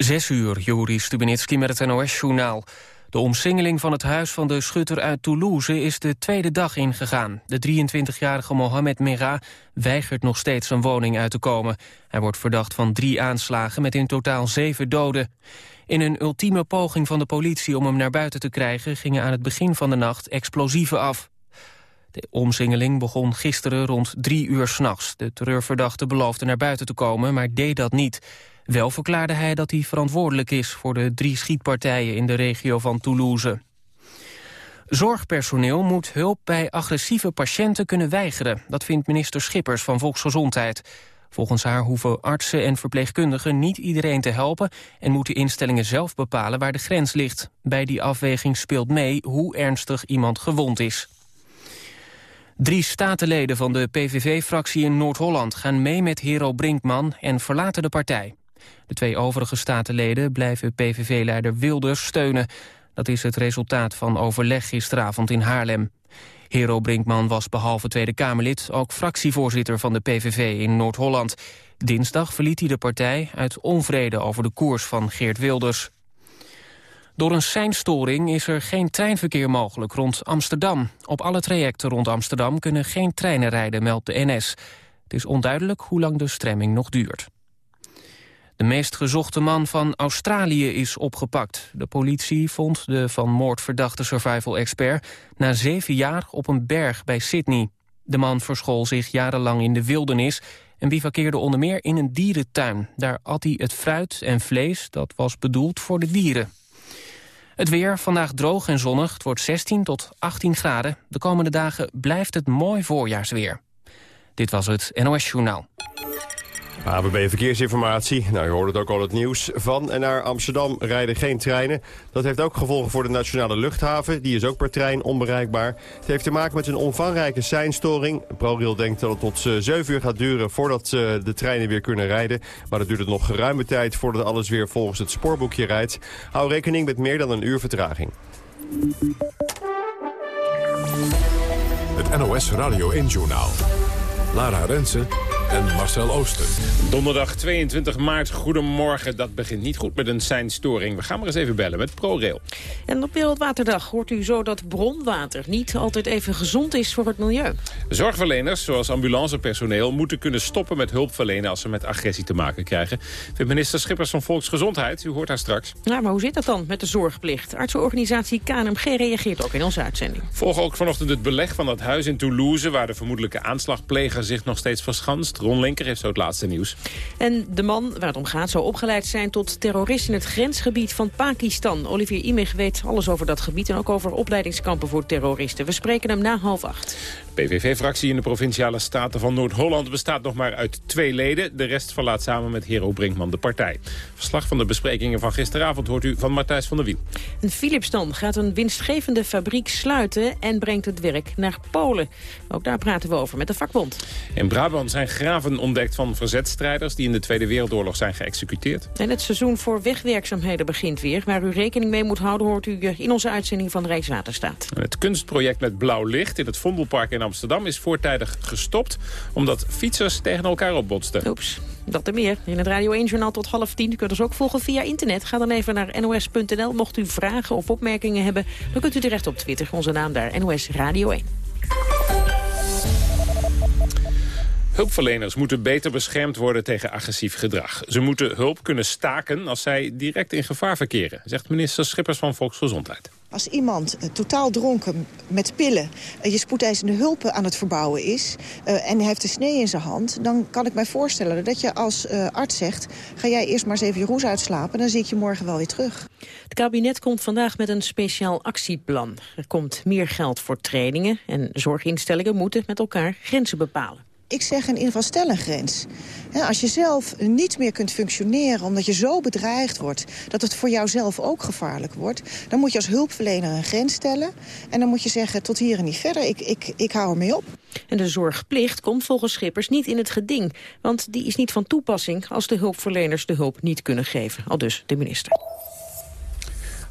Zes uur, Juri Stubenitski met het NOS-journaal. De omsingeling van het huis van de schutter uit Toulouse is de tweede dag ingegaan. De 23-jarige Mohamed Merah weigert nog steeds zijn woning uit te komen. Hij wordt verdacht van drie aanslagen met in totaal zeven doden. In een ultieme poging van de politie om hem naar buiten te krijgen... gingen aan het begin van de nacht explosieven af. De omsingeling begon gisteren rond drie uur s'nachts. De terreurverdachte beloofde naar buiten te komen, maar deed dat niet. Wel verklaarde hij dat hij verantwoordelijk is voor de drie schietpartijen in de regio van Toulouse. Zorgpersoneel moet hulp bij agressieve patiënten kunnen weigeren. Dat vindt minister Schippers van Volksgezondheid. Volgens haar hoeven artsen en verpleegkundigen niet iedereen te helpen... en moeten instellingen zelf bepalen waar de grens ligt. Bij die afweging speelt mee hoe ernstig iemand gewond is. Drie statenleden van de PVV-fractie in Noord-Holland gaan mee met Hero Brinkman en verlaten de partij. De twee overige statenleden blijven PVV-leider Wilders steunen. Dat is het resultaat van overleg gisteravond in Haarlem. Hero Brinkman was behalve Tweede Kamerlid ook fractievoorzitter van de PVV in Noord-Holland. Dinsdag verliet hij de partij uit onvrede over de koers van Geert Wilders. Door een seinstoring is er geen treinverkeer mogelijk rond Amsterdam. Op alle trajecten rond Amsterdam kunnen geen treinen rijden, meldt de NS. Het is onduidelijk hoe lang de stremming nog duurt. De meest gezochte man van Australië is opgepakt. De politie vond de van moord verdachte survival-expert... na zeven jaar op een berg bij Sydney. De man verschool zich jarenlang in de wildernis... en bivakkeerde onder meer in een dierentuin. Daar at hij het fruit en vlees dat was bedoeld voor de dieren. Het weer, vandaag droog en zonnig. Het wordt 16 tot 18 graden. De komende dagen blijft het mooi voorjaarsweer. Dit was het NOS Journaal. ABB Verkeersinformatie. Nou, je hoort het ook al het nieuws. Van en naar Amsterdam rijden geen treinen. Dat heeft ook gevolgen voor de nationale luchthaven. Die is ook per trein onbereikbaar. Het heeft te maken met een omvangrijke seinstoring. ProRail denkt dat het tot 7 eh, uur gaat duren voordat uh, de treinen weer kunnen rijden. Maar dat duurt het nog geruime tijd voordat alles weer volgens het spoorboekje rijdt. Hou rekening met meer dan een uur vertraging. Het NOS Radio 1 Journaal. Lara Rensen en Marcel Ooster. Donderdag 22 maart, goedemorgen. Dat begint niet goed met een seinstoring. We gaan maar eens even bellen met ProRail. En op Wereldwaterdag hoort u zo dat bronwater niet altijd even gezond is voor het milieu. Zorgverleners, zoals ambulancepersoneel, moeten kunnen stoppen met hulp verlenen als ze met agressie te maken krijgen. Vindt minister Schippers van Volksgezondheid. U hoort haar straks. Ja, maar hoe zit dat dan met de zorgplicht? Artsenorganisatie KNMG reageert ook in onze uitzending. Volg ook vanochtend het beleg van dat huis in Toulouse... waar de vermoedelijke aanslagpleger zich nog steeds verschanst. Ron Linker heeft zo het laatste nieuws. En de man waar het om gaat zou opgeleid zijn tot terrorist in het grensgebied van Pakistan. Olivier Imig weet alles over dat gebied en ook over opleidingskampen voor terroristen. We spreken hem na half acht. PVV-fractie in de Provinciale Staten van Noord-Holland bestaat nog maar uit twee leden. De rest verlaat samen met Hero Brinkman de partij. Verslag van de besprekingen van gisteravond hoort u van Martijs van der Wiel. En Philips dan gaat een winstgevende fabriek sluiten en brengt het werk naar Polen. Ook daar praten we over met de vakbond. In Brabant zijn graven ontdekt van verzetstrijders die in de Tweede Wereldoorlog zijn geëxecuteerd. En het seizoen voor wegwerkzaamheden begint weer. Waar u rekening mee moet houden hoort u in onze uitzending van Rijkswaterstaat. Het kunstproject met blauw licht in het Vondelpark in Amsterdam is voortijdig gestopt... omdat fietsers tegen elkaar opbotsten. Oeps, dat en meer. In het Radio 1-journaal tot half tien. U kunt ons ook volgen via internet. Ga dan even naar nos.nl. Mocht u vragen of opmerkingen hebben, dan kunt u terecht op Twitter. Onze naam daar, NOS Radio 1. Hulpverleners moeten beter beschermd worden tegen agressief gedrag. Ze moeten hulp kunnen staken als zij direct in gevaar verkeren, zegt minister Schippers van Volksgezondheid. Als iemand uh, totaal dronken met pillen uh, je spoedeisende hulp aan het verbouwen is... En hij heeft een snee in zijn hand... dan kan ik mij voorstellen dat je als arts zegt... ga jij eerst maar eens even je roes uitslapen... dan zie ik je morgen wel weer terug. Het kabinet komt vandaag met een speciaal actieplan. Er komt meer geld voor trainingen... en zorginstellingen moeten met elkaar grenzen bepalen ik zeg in ieder geval een grens. Als je zelf niet meer kunt functioneren omdat je zo bedreigd wordt... dat het voor jouzelf ook gevaarlijk wordt... dan moet je als hulpverlener een grens stellen. En dan moet je zeggen tot hier en niet verder. Ik, ik, ik hou ermee op. En de zorgplicht komt volgens Schippers niet in het geding. Want die is niet van toepassing als de hulpverleners de hulp niet kunnen geven. Al dus de minister.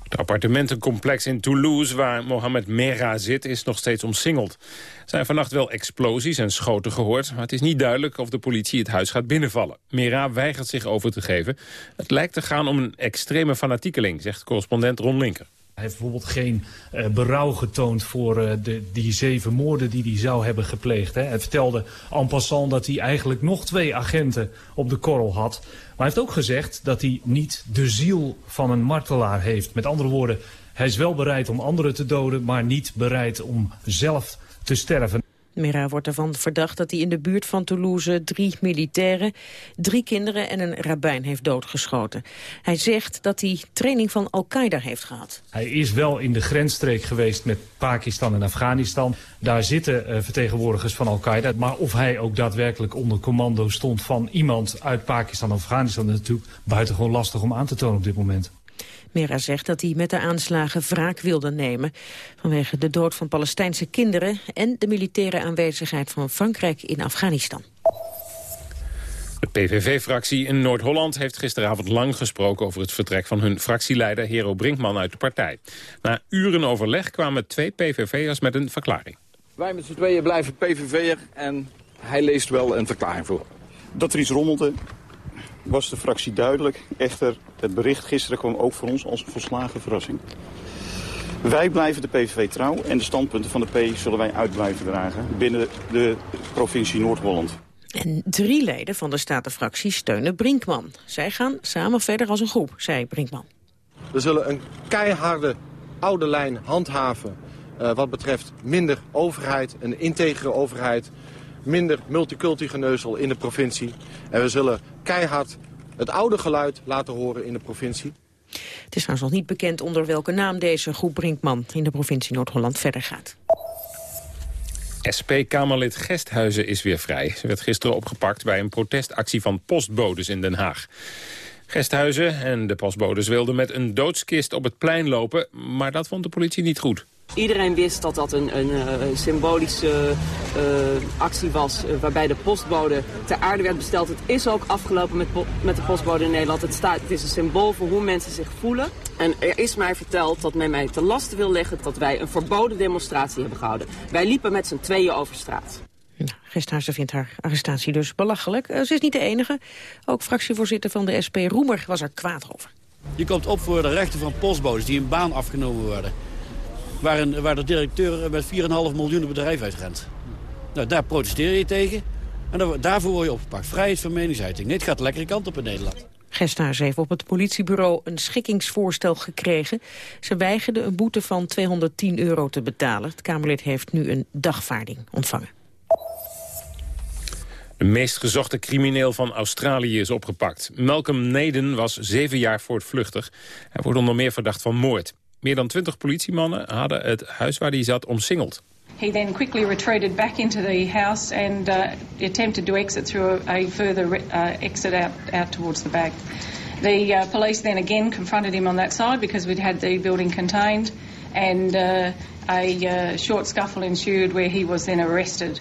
Het appartementencomplex in Toulouse, waar Mohamed Merah zit, is nog steeds omsingeld. Er zijn vannacht wel explosies en schoten gehoord, maar het is niet duidelijk of de politie het huis gaat binnenvallen. Merah weigert zich over te geven. Het lijkt te gaan om een extreme fanatiekeling, zegt correspondent Ron Linker. Hij heeft bijvoorbeeld geen uh, berouw getoond voor uh, de, die zeven moorden die hij zou hebben gepleegd. Hè. Hij vertelde en passant dat hij eigenlijk nog twee agenten op de korrel had. Maar hij heeft ook gezegd dat hij niet de ziel van een martelaar heeft. Met andere woorden, hij is wel bereid om anderen te doden, maar niet bereid om zelf te sterven. Mera wordt ervan verdacht dat hij in de buurt van Toulouse drie militairen, drie kinderen en een rabbijn heeft doodgeschoten. Hij zegt dat hij training van Al-Qaeda heeft gehad. Hij is wel in de grensstreek geweest met Pakistan en Afghanistan. Daar zitten uh, vertegenwoordigers van Al-Qaeda. Maar of hij ook daadwerkelijk onder commando stond van iemand uit Pakistan of Afghanistan... is natuurlijk buitengewoon lastig om aan te tonen op dit moment. Mera zegt dat hij met de aanslagen wraak wilde nemen... vanwege de dood van Palestijnse kinderen... en de militaire aanwezigheid van Frankrijk in Afghanistan. De PVV-fractie in Noord-Holland heeft gisteravond lang gesproken over het vertrek van hun fractieleider Hero Brinkman uit de partij. Na uren overleg kwamen twee PVV'ers met een verklaring. Wij met z'n tweeën blijven PVV'er en hij leest wel een verklaring voor. Dat er iets rommelde, was de fractie duidelijk. Echter, het bericht gisteren kwam ook voor ons als een volslagen verrassing. Wij blijven de PVV trouw en de standpunten van de P zullen wij uit blijven dragen binnen de provincie Noord-Holland. En drie leden van de Statenfractie steunen Brinkman. Zij gaan samen verder als een groep, zei Brinkman. We zullen een keiharde oude lijn handhaven uh, wat betreft minder overheid, een integere overheid minder multiculti-geneuzel in de provincie. En we zullen keihard het oude geluid laten horen in de provincie. Het is trouwens nog niet bekend onder welke naam deze groep Brinkman in de provincie Noord-Holland verder gaat. SP-Kamerlid Gesthuizen is weer vrij. Ze werd gisteren opgepakt bij een protestactie van postbodes in Den Haag. Gesthuizen en de postbodes wilden met een doodskist op het plein lopen... maar dat vond de politie niet goed. Iedereen wist dat dat een, een, een eh, symbolische uh, actie was uh, waarbij de postbode ter aarde werd besteld. Het is ook afgelopen met, met de postbode in Nederland. Het, staat, het is een symbool voor hoe mensen zich voelen. En er is mij verteld dat men mij te lasten wil leggen dat wij een verboden demonstratie hebben gehouden. Wij liepen met z'n tweeën over straat. Nou, Gesthuizen vindt haar arrestatie dus belachelijk. Ze is niet de enige. Ook fractievoorzitter van de SP, Roemer, was er kwaad over. Je komt op voor de rechten van postbodes die een baan afgenomen worden waar, een, waar de directeur met 4,5 miljoen bedrijf uitrent. Nou, daar protesteer je tegen en daarvoor word je opgepakt. Vrijheid van meningsuiting. Het gaat de lekkere kant op in Nederland. Gesthuis heeft op het politiebureau een schikkingsvoorstel gekregen. Ze weigerden een boete van 210 euro te betalen. Het Kamerlid heeft nu een dagvaarding ontvangen. De meest gezochte crimineel van Australië is opgepakt. Malcolm Naden was zeven jaar voortvluchtig. Hij wordt onder meer verdacht van moord. Meer dan 20 politiemannen hadden het huis waar hij zat omsingeld. He then quickly retreated back into the house and uh, attempted to exit through a, further uh, exit out, out towards the back. The uh, police then again confronted him on that side because we'd had the building contained and uh, a uh, short scuffle ensued where he was then arrested.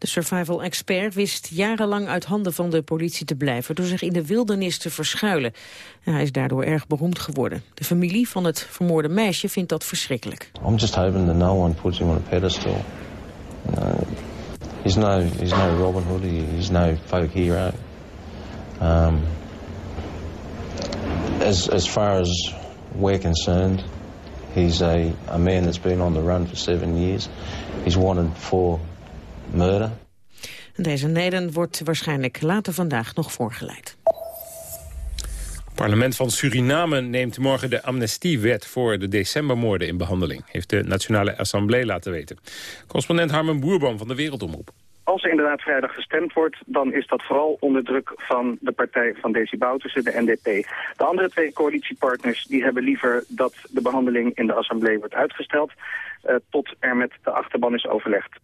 De survival expert wist jarenlang uit handen van de politie te blijven... door zich in de wildernis te verschuilen. hij is daardoor erg beroemd geworden. De familie van het vermoorde meisje vindt dat verschrikkelijk. I'm just hoping that no one puts him on a pedestal. Uh, he's, no, he's no Robin Hood, he's no folk hero. Um, as, as far as we're concerned... He's a, a man that's been on the run for seven years. He's wanted for murder. Deze Nederland wordt waarschijnlijk later vandaag nog voorgeleid. Het parlement van Suriname neemt morgen de amnestiewet voor de decembermoorden in behandeling, heeft de Nationale Assemblée laten weten. Correspondent Harmen Boerboom van de Wereldomroep. Als er inderdaad vrijdag gestemd wordt, dan is dat vooral onder druk van de partij van Desi Bouterse, de NDP. De andere twee coalitiepartners die hebben liever dat de behandeling in de Assemblée wordt uitgesteld, uh, tot er met de achterban is overlegd.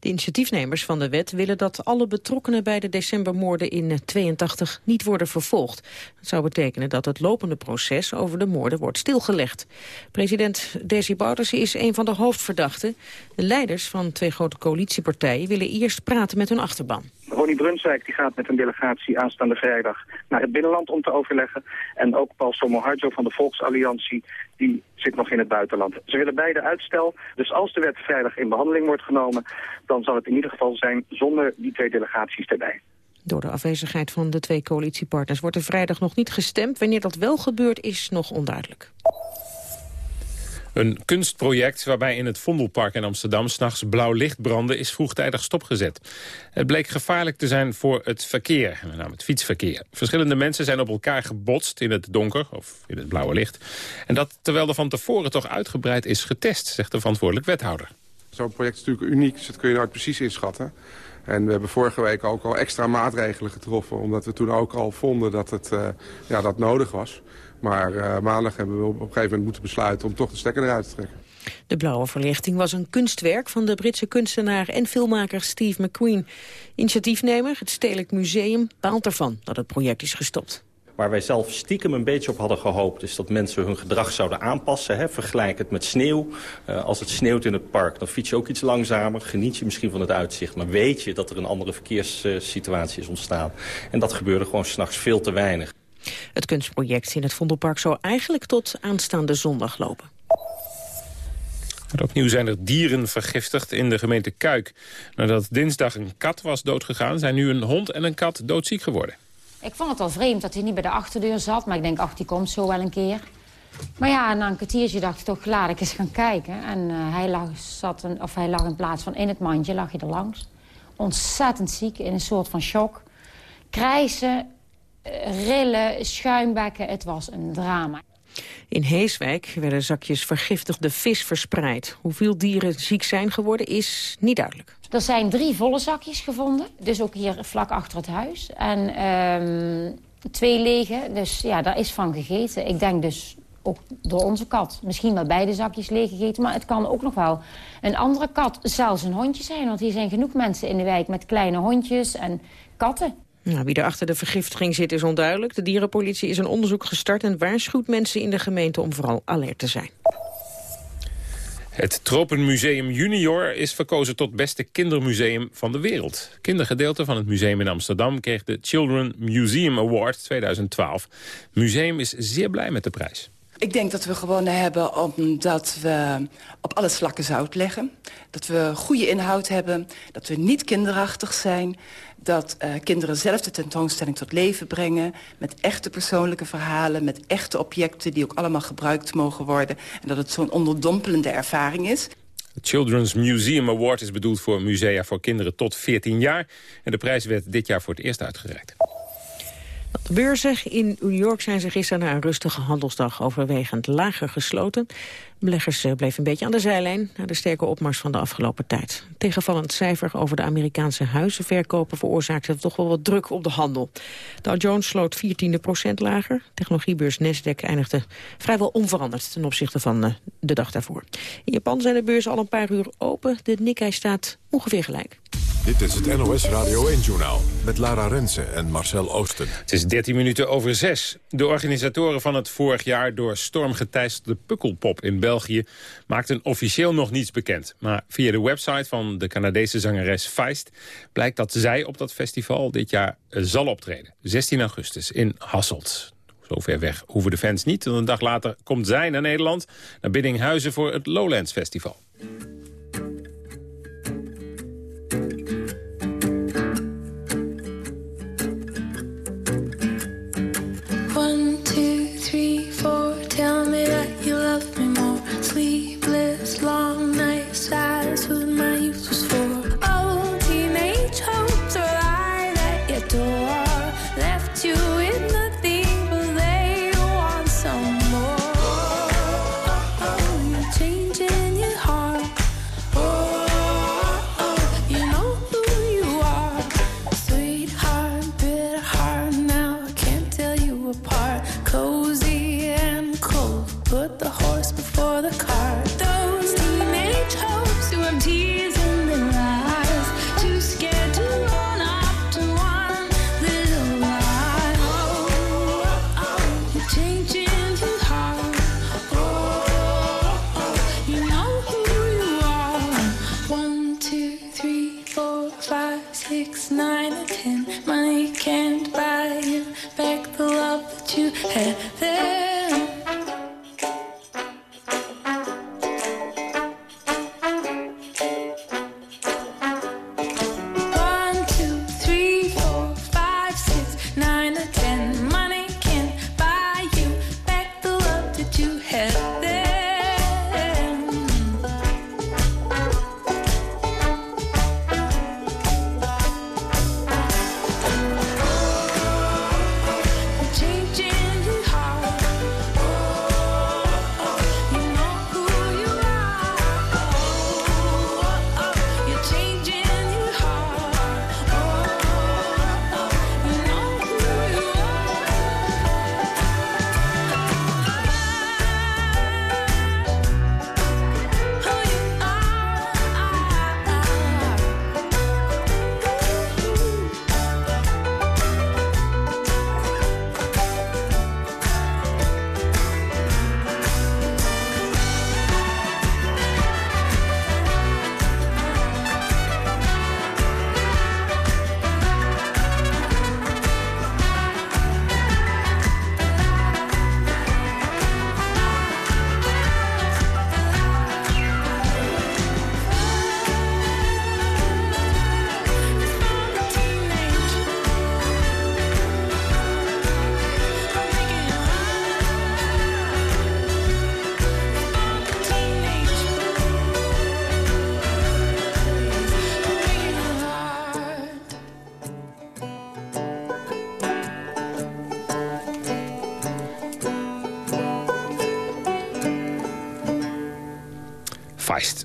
De initiatiefnemers van de wet willen dat alle betrokkenen bij de decembermoorden in 82 niet worden vervolgd. Dat zou betekenen dat het lopende proces over de moorden wordt stilgelegd. President Desi Bouterse is een van de hoofdverdachten. De leiders van twee grote coalitiepartijen willen eerst praten met hun achterban. Tony Brunswijk die gaat met een delegatie aanstaande vrijdag naar het binnenland om te overleggen. En ook Paul Somoharjo van de Volksalliantie, die zit nog in het buitenland. Ze willen beide uitstel, dus als de wet vrijdag in behandeling wordt genomen, dan zal het in ieder geval zijn zonder die twee delegaties erbij. Door de afwezigheid van de twee coalitiepartners wordt er vrijdag nog niet gestemd. Wanneer dat wel gebeurt is nog onduidelijk. Een kunstproject waarbij in het Vondelpark in Amsterdam... s'nachts blauw licht brandde, is vroegtijdig stopgezet. Het bleek gevaarlijk te zijn voor het verkeer, met name het fietsverkeer. Verschillende mensen zijn op elkaar gebotst in het donker, of in het blauwe licht. En dat terwijl er van tevoren toch uitgebreid is getest, zegt de verantwoordelijk wethouder. Zo'n project is natuurlijk uniek, dus dat kun je nooit precies inschatten. En we hebben vorige week ook al extra maatregelen getroffen... omdat we toen ook al vonden dat het uh, ja, dat nodig was. Maar uh, maandag hebben we op een gegeven moment moeten besluiten... om toch de stekker eruit te trekken. De blauwe verlichting was een kunstwerk van de Britse kunstenaar en filmmaker Steve McQueen. Initiatiefnemer, het Stedelijk Museum, baalt ervan dat het project is gestopt. Waar wij zelf stiekem een beetje op hadden gehoopt... is dat mensen hun gedrag zouden aanpassen. Hè? Vergelijk het met sneeuw. Uh, als het sneeuwt in het park, dan fiets je ook iets langzamer. Geniet je misschien van het uitzicht. Maar weet je dat er een andere verkeerssituatie is ontstaan. En dat gebeurde gewoon s'nachts veel te weinig. Het kunstproject in het Vondelpark zou eigenlijk tot aanstaande zondag lopen. Opnieuw zijn er dieren vergiftigd in de gemeente Kuik. Nadat dinsdag een kat was doodgegaan... zijn nu een hond en een kat doodziek geworden. Ik vond het al vreemd dat hij niet bij de achterdeur zat. Maar ik denk, ach, die komt zo wel een keer. Maar ja, na een kwartiertje dacht ik toch, laat ik eens gaan kijken. En uh, hij, lag, zat een, of hij lag in plaats van in het mandje, lag hij er langs. Ontzettend ziek, in een soort van shock. Krijzen, rillen, schuimbekken, het was een drama. In Heeswijk werden zakjes vergiftigde vis verspreid. Hoeveel dieren ziek zijn geworden is niet duidelijk. Er zijn drie volle zakjes gevonden, dus ook hier vlak achter het huis. En um, twee lege, dus ja, daar is van gegeten. Ik denk dus ook door onze kat. Misschien wel beide zakjes leeg gegeten, maar het kan ook nog wel een andere kat, zelfs een hondje zijn. Want hier zijn genoeg mensen in de wijk met kleine hondjes en katten. Nou, wie er achter de vergiftiging zit is onduidelijk. De dierenpolitie is een onderzoek gestart en waarschuwt mensen in de gemeente om vooral alert te zijn. Het Tropenmuseum Junior is verkozen tot beste kindermuseum van de wereld. Kindergedeelte van het museum in Amsterdam kreeg de Children Museum Award 2012. Het museum is zeer blij met de prijs. Ik denk dat we gewonnen hebben omdat we op alle slakken zout leggen. Dat we goede inhoud hebben, dat we niet kinderachtig zijn... dat uh, kinderen zelf de tentoonstelling tot leven brengen... met echte persoonlijke verhalen, met echte objecten... die ook allemaal gebruikt mogen worden. En dat het zo'n onderdompelende ervaring is. Het Children's Museum Award is bedoeld voor musea voor kinderen tot 14 jaar. En de prijs werd dit jaar voor het eerst uitgereikt. De beurzen in New York zijn ze gisteren na een rustige handelsdag overwegend lager gesloten. Beleggers eh, bleven een beetje aan de zijlijn na de sterke opmars van de afgelopen tijd. Tegenvallend cijfer over de Amerikaanse huizenverkopen veroorzaakte toch wel wat druk op de handel. Dow Jones sloot 14 procent lager. Technologiebeurs Nasdaq eindigde vrijwel onveranderd ten opzichte van eh, de dag daarvoor. In Japan zijn de beurzen al een paar uur open. De Nikkei staat ongeveer gelijk. Dit is het NOS Radio 1-journaal met Lara Rensen en Marcel Oosten. Het is 13 minuten over 6. De organisatoren van het vorig jaar door storm geteisterde Pukkelpop in België... maakten officieel nog niets bekend. Maar via de website van de Canadese zangeres Feist... blijkt dat zij op dat festival dit jaar zal optreden. 16 augustus in Hasselt. Zo ver weg hoeven de fans niet. een dag later komt zij naar Nederland... naar Biddinghuizen voor het Lowlands Festival.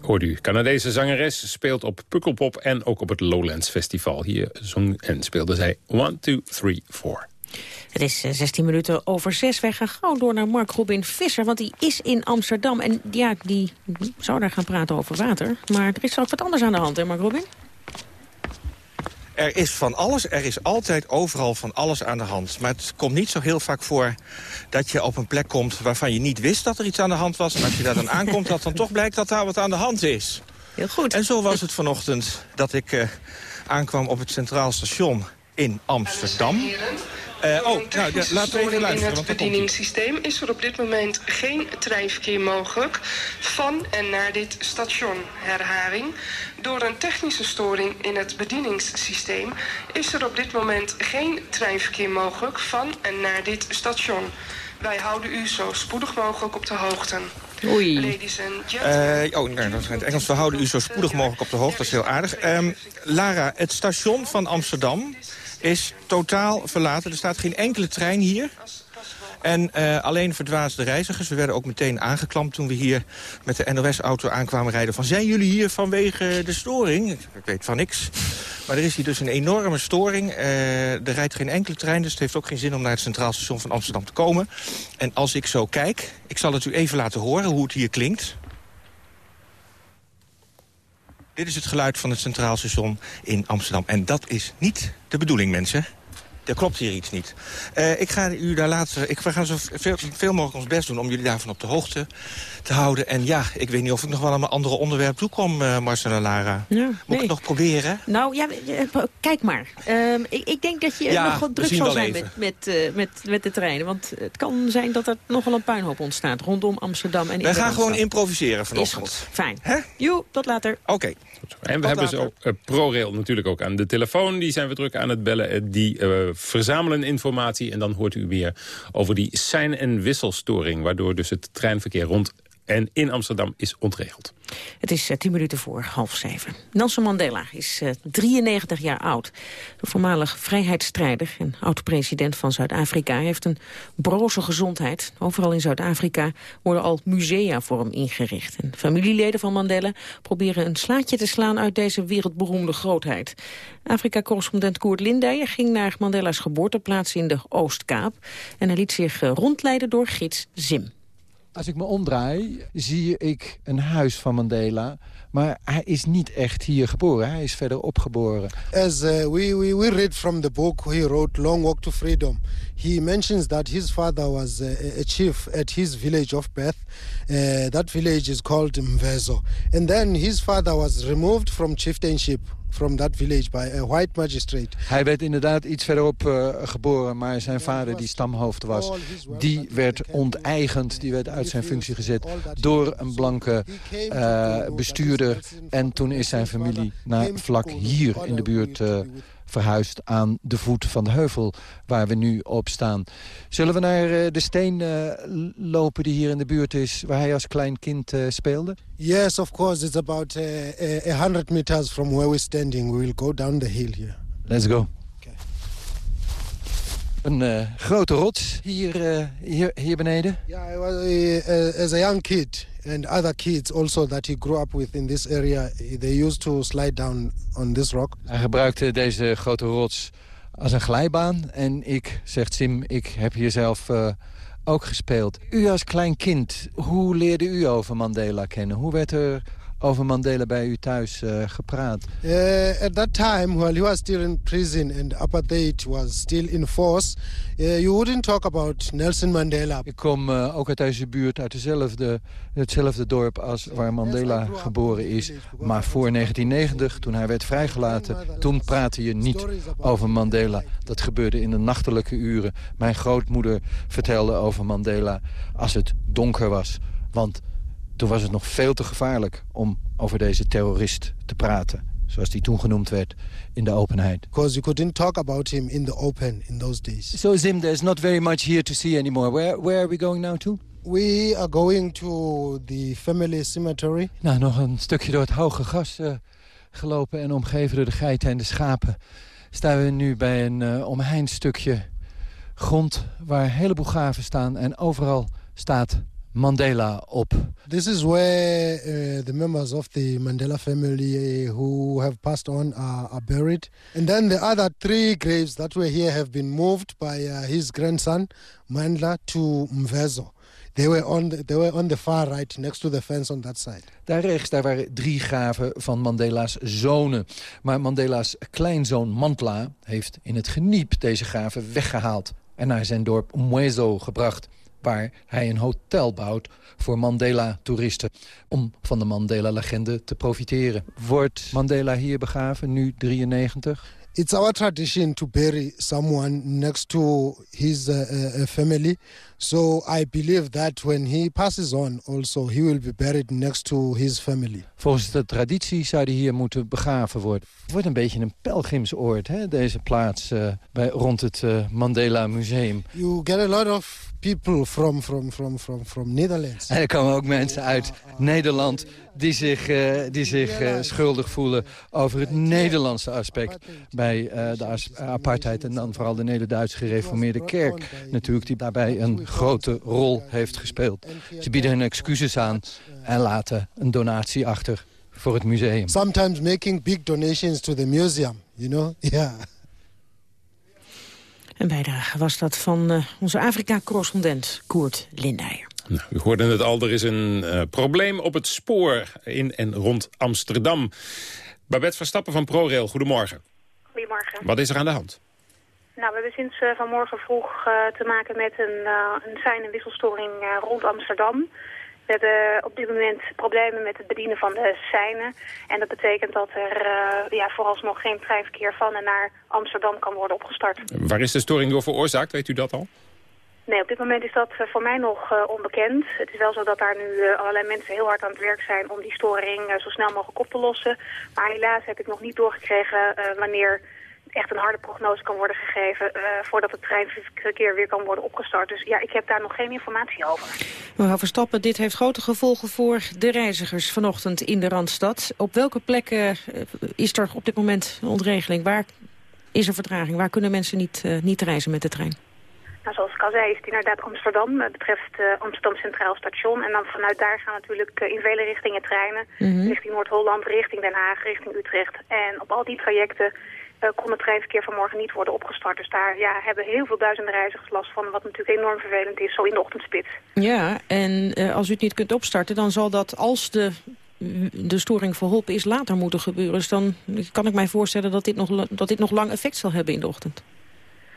Feist, hoorde u. Canadese zangeres speelt op Pukkelpop en ook op het Lowlands Festival. Hier zong en speelde zij 1, 2, 3, 4. Het is eh, 16 minuten over 6. Wij gaan gauw door naar Mark Robin Visser, want die is in Amsterdam. En ja, die zou daar gaan praten over water. Maar er is ook wat anders aan de hand, hè Mark Robin? Er is van alles, er is altijd overal van alles aan de hand. Maar het komt niet zo heel vaak voor dat je op een plek komt... waarvan je niet wist dat er iets aan de hand was. En als je daar dan aankomt, dat dan toch blijkt dat daar wat aan de hand is. Heel goed. En zo was het vanochtend dat ik eh, aankwam op het Centraal Station in Amsterdam. Eh, oh, nou, ja, laten we even in luisteren, het komt ie. bedieningssysteem is er op dit moment geen treinverkeer mogelijk van en naar dit station. Herhaling. Door een technische storing in het bedieningssysteem is er op dit moment geen treinverkeer mogelijk van en naar dit station. Wij houden u zo spoedig mogelijk op de hoogte. Oei. Ladies and gentlemen. Eh, oh, nee, dat is in het Engels. We houden u zo spoedig mogelijk op de hoogte. Dat is heel aardig. Ehm, Lara, het station van Amsterdam is totaal verlaten. Er staat geen enkele trein hier. En eh, alleen verdwaasde reizigers. We werden ook meteen aangeklampt toen we hier met de NOS-auto aankwamen rijden. Van, zijn jullie hier vanwege de storing? Ik weet van niks. Maar er is hier dus een enorme storing. Eh, er rijdt geen enkele trein, dus het heeft ook geen zin om naar het Centraal Station van Amsterdam te komen. En als ik zo kijk, ik zal het u even laten horen hoe het hier klinkt. Dit is het geluid van het Centraal Station in Amsterdam. En dat is niet de bedoeling, mensen. Er klopt hier iets niet. Eh, ik ga u daar later... Ik, we gaan zo veel, veel mogelijk ons best doen om jullie daarvan op de hoogte te houden. En ja, ik weet niet of ik nog wel aan mijn andere onderwerp toekom, eh Marcel en Lara. Ja, Moet ik het nog proberen? Nou ja, eh, kijk maar. Ehm, ik, ik denk dat je Ja, nog wat druk zal zijn met, met, met, met de treinen. Want het kan zijn dat er nog wel een puinhoop ontstaat rondom Amsterdam. En Wij gaan gewoon improviseren Is vanochtend. goed. Fijn. Joe, tot later. Oké. En we hebben zo eh, ProRail natuurlijk ook aan de telefoon. Die zijn we druk aan het bellen. Eh, die eh, verzamelen informatie. En dan hoort u weer over die sein- en wisselstoring. Waardoor dus het treinverkeer rond en in Amsterdam is ontregeld. Het is eh, tien minuten voor half zeven. Nelson Mandela is eh, 93 jaar oud. De voormalig vrijheidsstrijder en oud-president van Zuid-Afrika... Heeft een broze gezondheid. Overal in Zuid-Afrika worden al musea voor hem ingericht. En familieleden van Mandela proberen een slaatje te slaan... uit deze wereldberoemde grootheid. Afrika-correspondent Koert Lindijer ging naar Mandela's geboorteplaats in de Oostkaap. En hij liet zich eh, rondleiden door gids Zim. Als ik me omdraai, zie ik een huis van Mandela. Maar hij is niet echt hier geboren. Hij is verderop geboren. As uh, we, we, we read from the book he wrote, Long Walk to Freedom, he mentions that his father was uh, a chief at his village of birth. Uh, that village is called Mvezo. And then his father was removed from chieftainship from that village by a white magistrate. Hij werd inderdaad iets verderop uh, geboren, maar zijn vader, die stamhoofd was... die werd onteigend, die werd uit zijn functie gezet... door een blanke uh, bestuurder. En toen is zijn familie naar vlak hier in de buurt... Uh, verhuisd aan de voet van de heuvel waar we nu op staan. Zullen we naar uh, de steen uh, lopen die hier in de buurt is... waar hij als klein kind uh, speelde? Yes, of course. It's about a 100 meters from where we're standing. We will go down the hill here. Let's go. Een grote rots hier, hier, hier beneden? Yeah, I was, as a young kid and other kids also that he grew up with in this area, they used to slide down on this rock. Hij gebruikte deze grote rots als een glijbaan. En ik, zegt Sim, ik heb hier zelf uh, ook gespeeld. U als klein kind, hoe leerde u over Mandela kennen? Hoe werd er over Mandela bij u thuis uh, gepraat? Uh, at that time, while he was still in prison and apartheid was still in force, uh, you wouldn't talk about Nelson Mandela. Ik kom ook uit deze buurt, uit dezelfde, hetzelfde dorp als waar Mandela geboren is. Maar voor 1990, toen hij werd vrijgelaten, toen praatte je niet over Mandela. Dat gebeurde in de nachtelijke uren. Mijn grootmoeder vertelde over Mandela als het donker was. Want toen was het nog veel te gevaarlijk om over deze terrorist te praten. Zoals die toen genoemd werd in de openheid. Because you couldn't talk about him in the open in those days. So Zim, there's not very much here to see anymore. Where, where are we going now to? We are going to the family cemetery. Nou, nog een stukje door het hoge gras uh, gelopen en omgeven door de geiten en de schapen. Staan we nu bij een uh, omheind stukje grond waar een heleboel graven staan. En overal staat Mandela op. This is where uh, the members of the Mandela family uh, who have passed on are, are, buried. And then the other three graves that were here have been moved by uh, his grandson, Mandela, to Mvezo. They were, on the, they were on the far right, next to the fence on that side. Daar rechts, daar waren drie graven van Mandela's zonen. Maar Mandela's kleinzoon Mantla heeft in het geniep deze graven weggehaald... en naar zijn dorp Mwezo gebracht waar hij een hotel bouwt voor Mandela-toeristen... om van de Mandela-legende te profiteren. Wordt Mandela hier begraven, nu 93? It's our tradition to bury someone next to his uh, uh, family. So I believe that when he passes on also he will be buried next to his family. Volgens de traditie zou hij hier moeten begraven worden. Het wordt een beetje een pelgrimsoord, hè, deze plaats uh, bij, rond het uh, Mandela Museum. You get a lot of people from, from, from, from, from Netherlands. En er komen ook mensen uit Nederland die zich, uh, die zich uh, schuldig voelen over het Nederlandse aspect bij uh, de apartheid. En dan vooral de Neder-Duits gereformeerde kerk natuurlijk die daarbij een grote rol heeft gespeeld. Ze bieden hun excuses aan en laten een donatie achter voor het museum. Sometimes making big donations to the museum, you know? Yeah. Een bijdrage was dat van uh, onze Afrika-correspondent Koert Lindeijer. Nou, u hoorde het al, er is een uh, probleem op het spoor in en rond Amsterdam. Babette Verstappen van ProRail, goedemorgen. Goedemorgen. Wat is er aan de hand? Nou, we hebben sinds uh, vanmorgen vroeg te maken met een, een sein- en wisselstoring rond Amsterdam. We hebben op dit moment problemen met het bedienen van de seinen. En dat betekent dat er uh, ja, vooralsnog geen treinverkeer van en naar Amsterdam kan worden opgestart. Waar is de storing door veroorzaakt? Weet u dat al? Nee, op dit moment is dat uh, voor mij nog uh, onbekend. Het is wel zo dat daar nu allerlei mensen heel hard aan het werk zijn om die storing zo snel mogelijk op te lossen. Maar helaas heb ik nog niet doorgekregen wanneer echt een harde prognose kan worden gegeven... Uh, voordat het treinverkeer weer kan worden opgestart. Dus ja, ik heb daar nog geen informatie over. Mevrouw Verstappen, dit heeft grote gevolgen voor de reizigers vanochtend in de Randstad. Op welke plekken is er op dit moment een ontregeling? Waar is er vertraging? Waar kunnen mensen niet, uh, niet reizen met de trein? Nou, zoals ik al zei is het inderdaad Amsterdam. Het betreft uh, Amsterdam Centraal Station. En dan vanuit daar gaan natuurlijk uh, in vele richtingen treinen. Mm -hmm. Richting Noord-Holland, richting Den Haag, richting Utrecht. En op al die trajecten kon het treinverkeer vanmorgen niet worden opgestart. Dus daar ja, hebben heel veel duizenden reizigers last van, wat natuurlijk enorm vervelend is, zo in de ochtendspits. Ja, en uh, als u het niet kunt opstarten, dan zal dat als de, de storing verholpen is later moeten gebeuren. Dus dan kan ik mij voorstellen dat dit nog, dat dit nog lang effect zal hebben in de ochtend.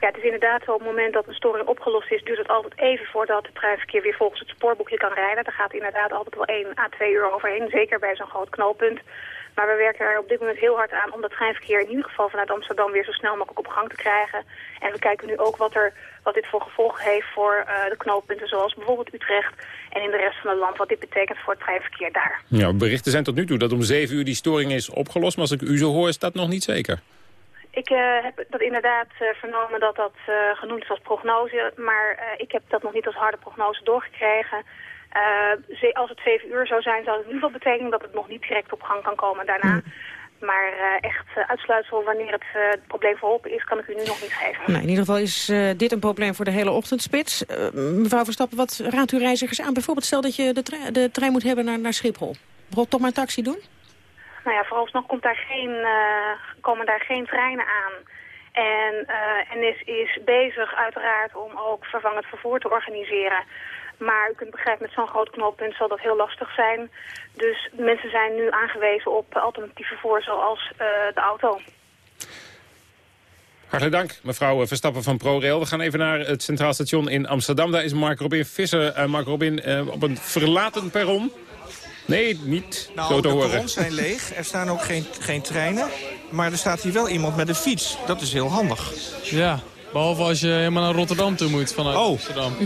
Ja, het is inderdaad zo op het moment dat een storing opgelost is, duurt het altijd even voordat het treinverkeer weer volgens het spoorboekje kan rijden. Daar gaat inderdaad altijd wel 1 à 2 uur overheen, zeker bij zo'n groot knooppunt. Maar we werken er op dit moment heel hard aan om dat treinverkeer in ieder geval vanuit Amsterdam weer zo snel mogelijk op gang te krijgen. En we kijken nu ook wat, er, wat dit voor gevolgen heeft voor uh, de knooppunten zoals bijvoorbeeld Utrecht en in de rest van het land. Wat dit betekent voor het treinverkeer daar. Ja, berichten zijn tot nu toe dat om 7 uur die storing is opgelost. Maar als ik u zo hoor is dat nog niet zeker. Ik uh, heb dat inderdaad uh, vernomen dat dat uh, genoemd is als prognose, maar ik heb dat nog niet als harde prognose doorgekregen. Als het zeven uur zou zijn, zou het in ieder geval betekenen dat het nog niet direct op gang kan komen daarna. Mm. Maar echt uitsluitsel wanneer het probleem verholpen is, kan ik u nu nog niet geven. Nou, in ieder geval is dit een probleem voor de hele ochtendspits. mevrouw Verstappen, wat raadt u reizigers aan? Bijvoorbeeld stel dat je de, tre de trein moet hebben naar, naar Schiphol. Bijvoorbeeld toch maar een taxi doen? Nou ja, vooralsnog komt daar geen, uh, komen daar geen treinen aan. En uh, NS is bezig uiteraard om ook vervangend vervoer te organiseren. Maar u kunt begrijpen, met zo'n groot knooppunt zal dat heel lastig zijn. Dus mensen zijn nu aangewezen op alternatief vervoer zoals uh, de auto. Hartelijk dank, mevrouw Verstappen van ProRail. We gaan even naar het Centraal Station in Amsterdam. Daar is Mark Robin Visser. Uh, Mark Robin, uh, op een verlaten perron. Nee, niet nou, zo te de horen. perrons zijn leeg. Er staan ook geen, geen treinen. Maar er staat hier wel iemand met een fiets. Dat is heel handig. Ja, behalve als je helemaal naar Rotterdam toe moet vanuit oh. Amsterdam.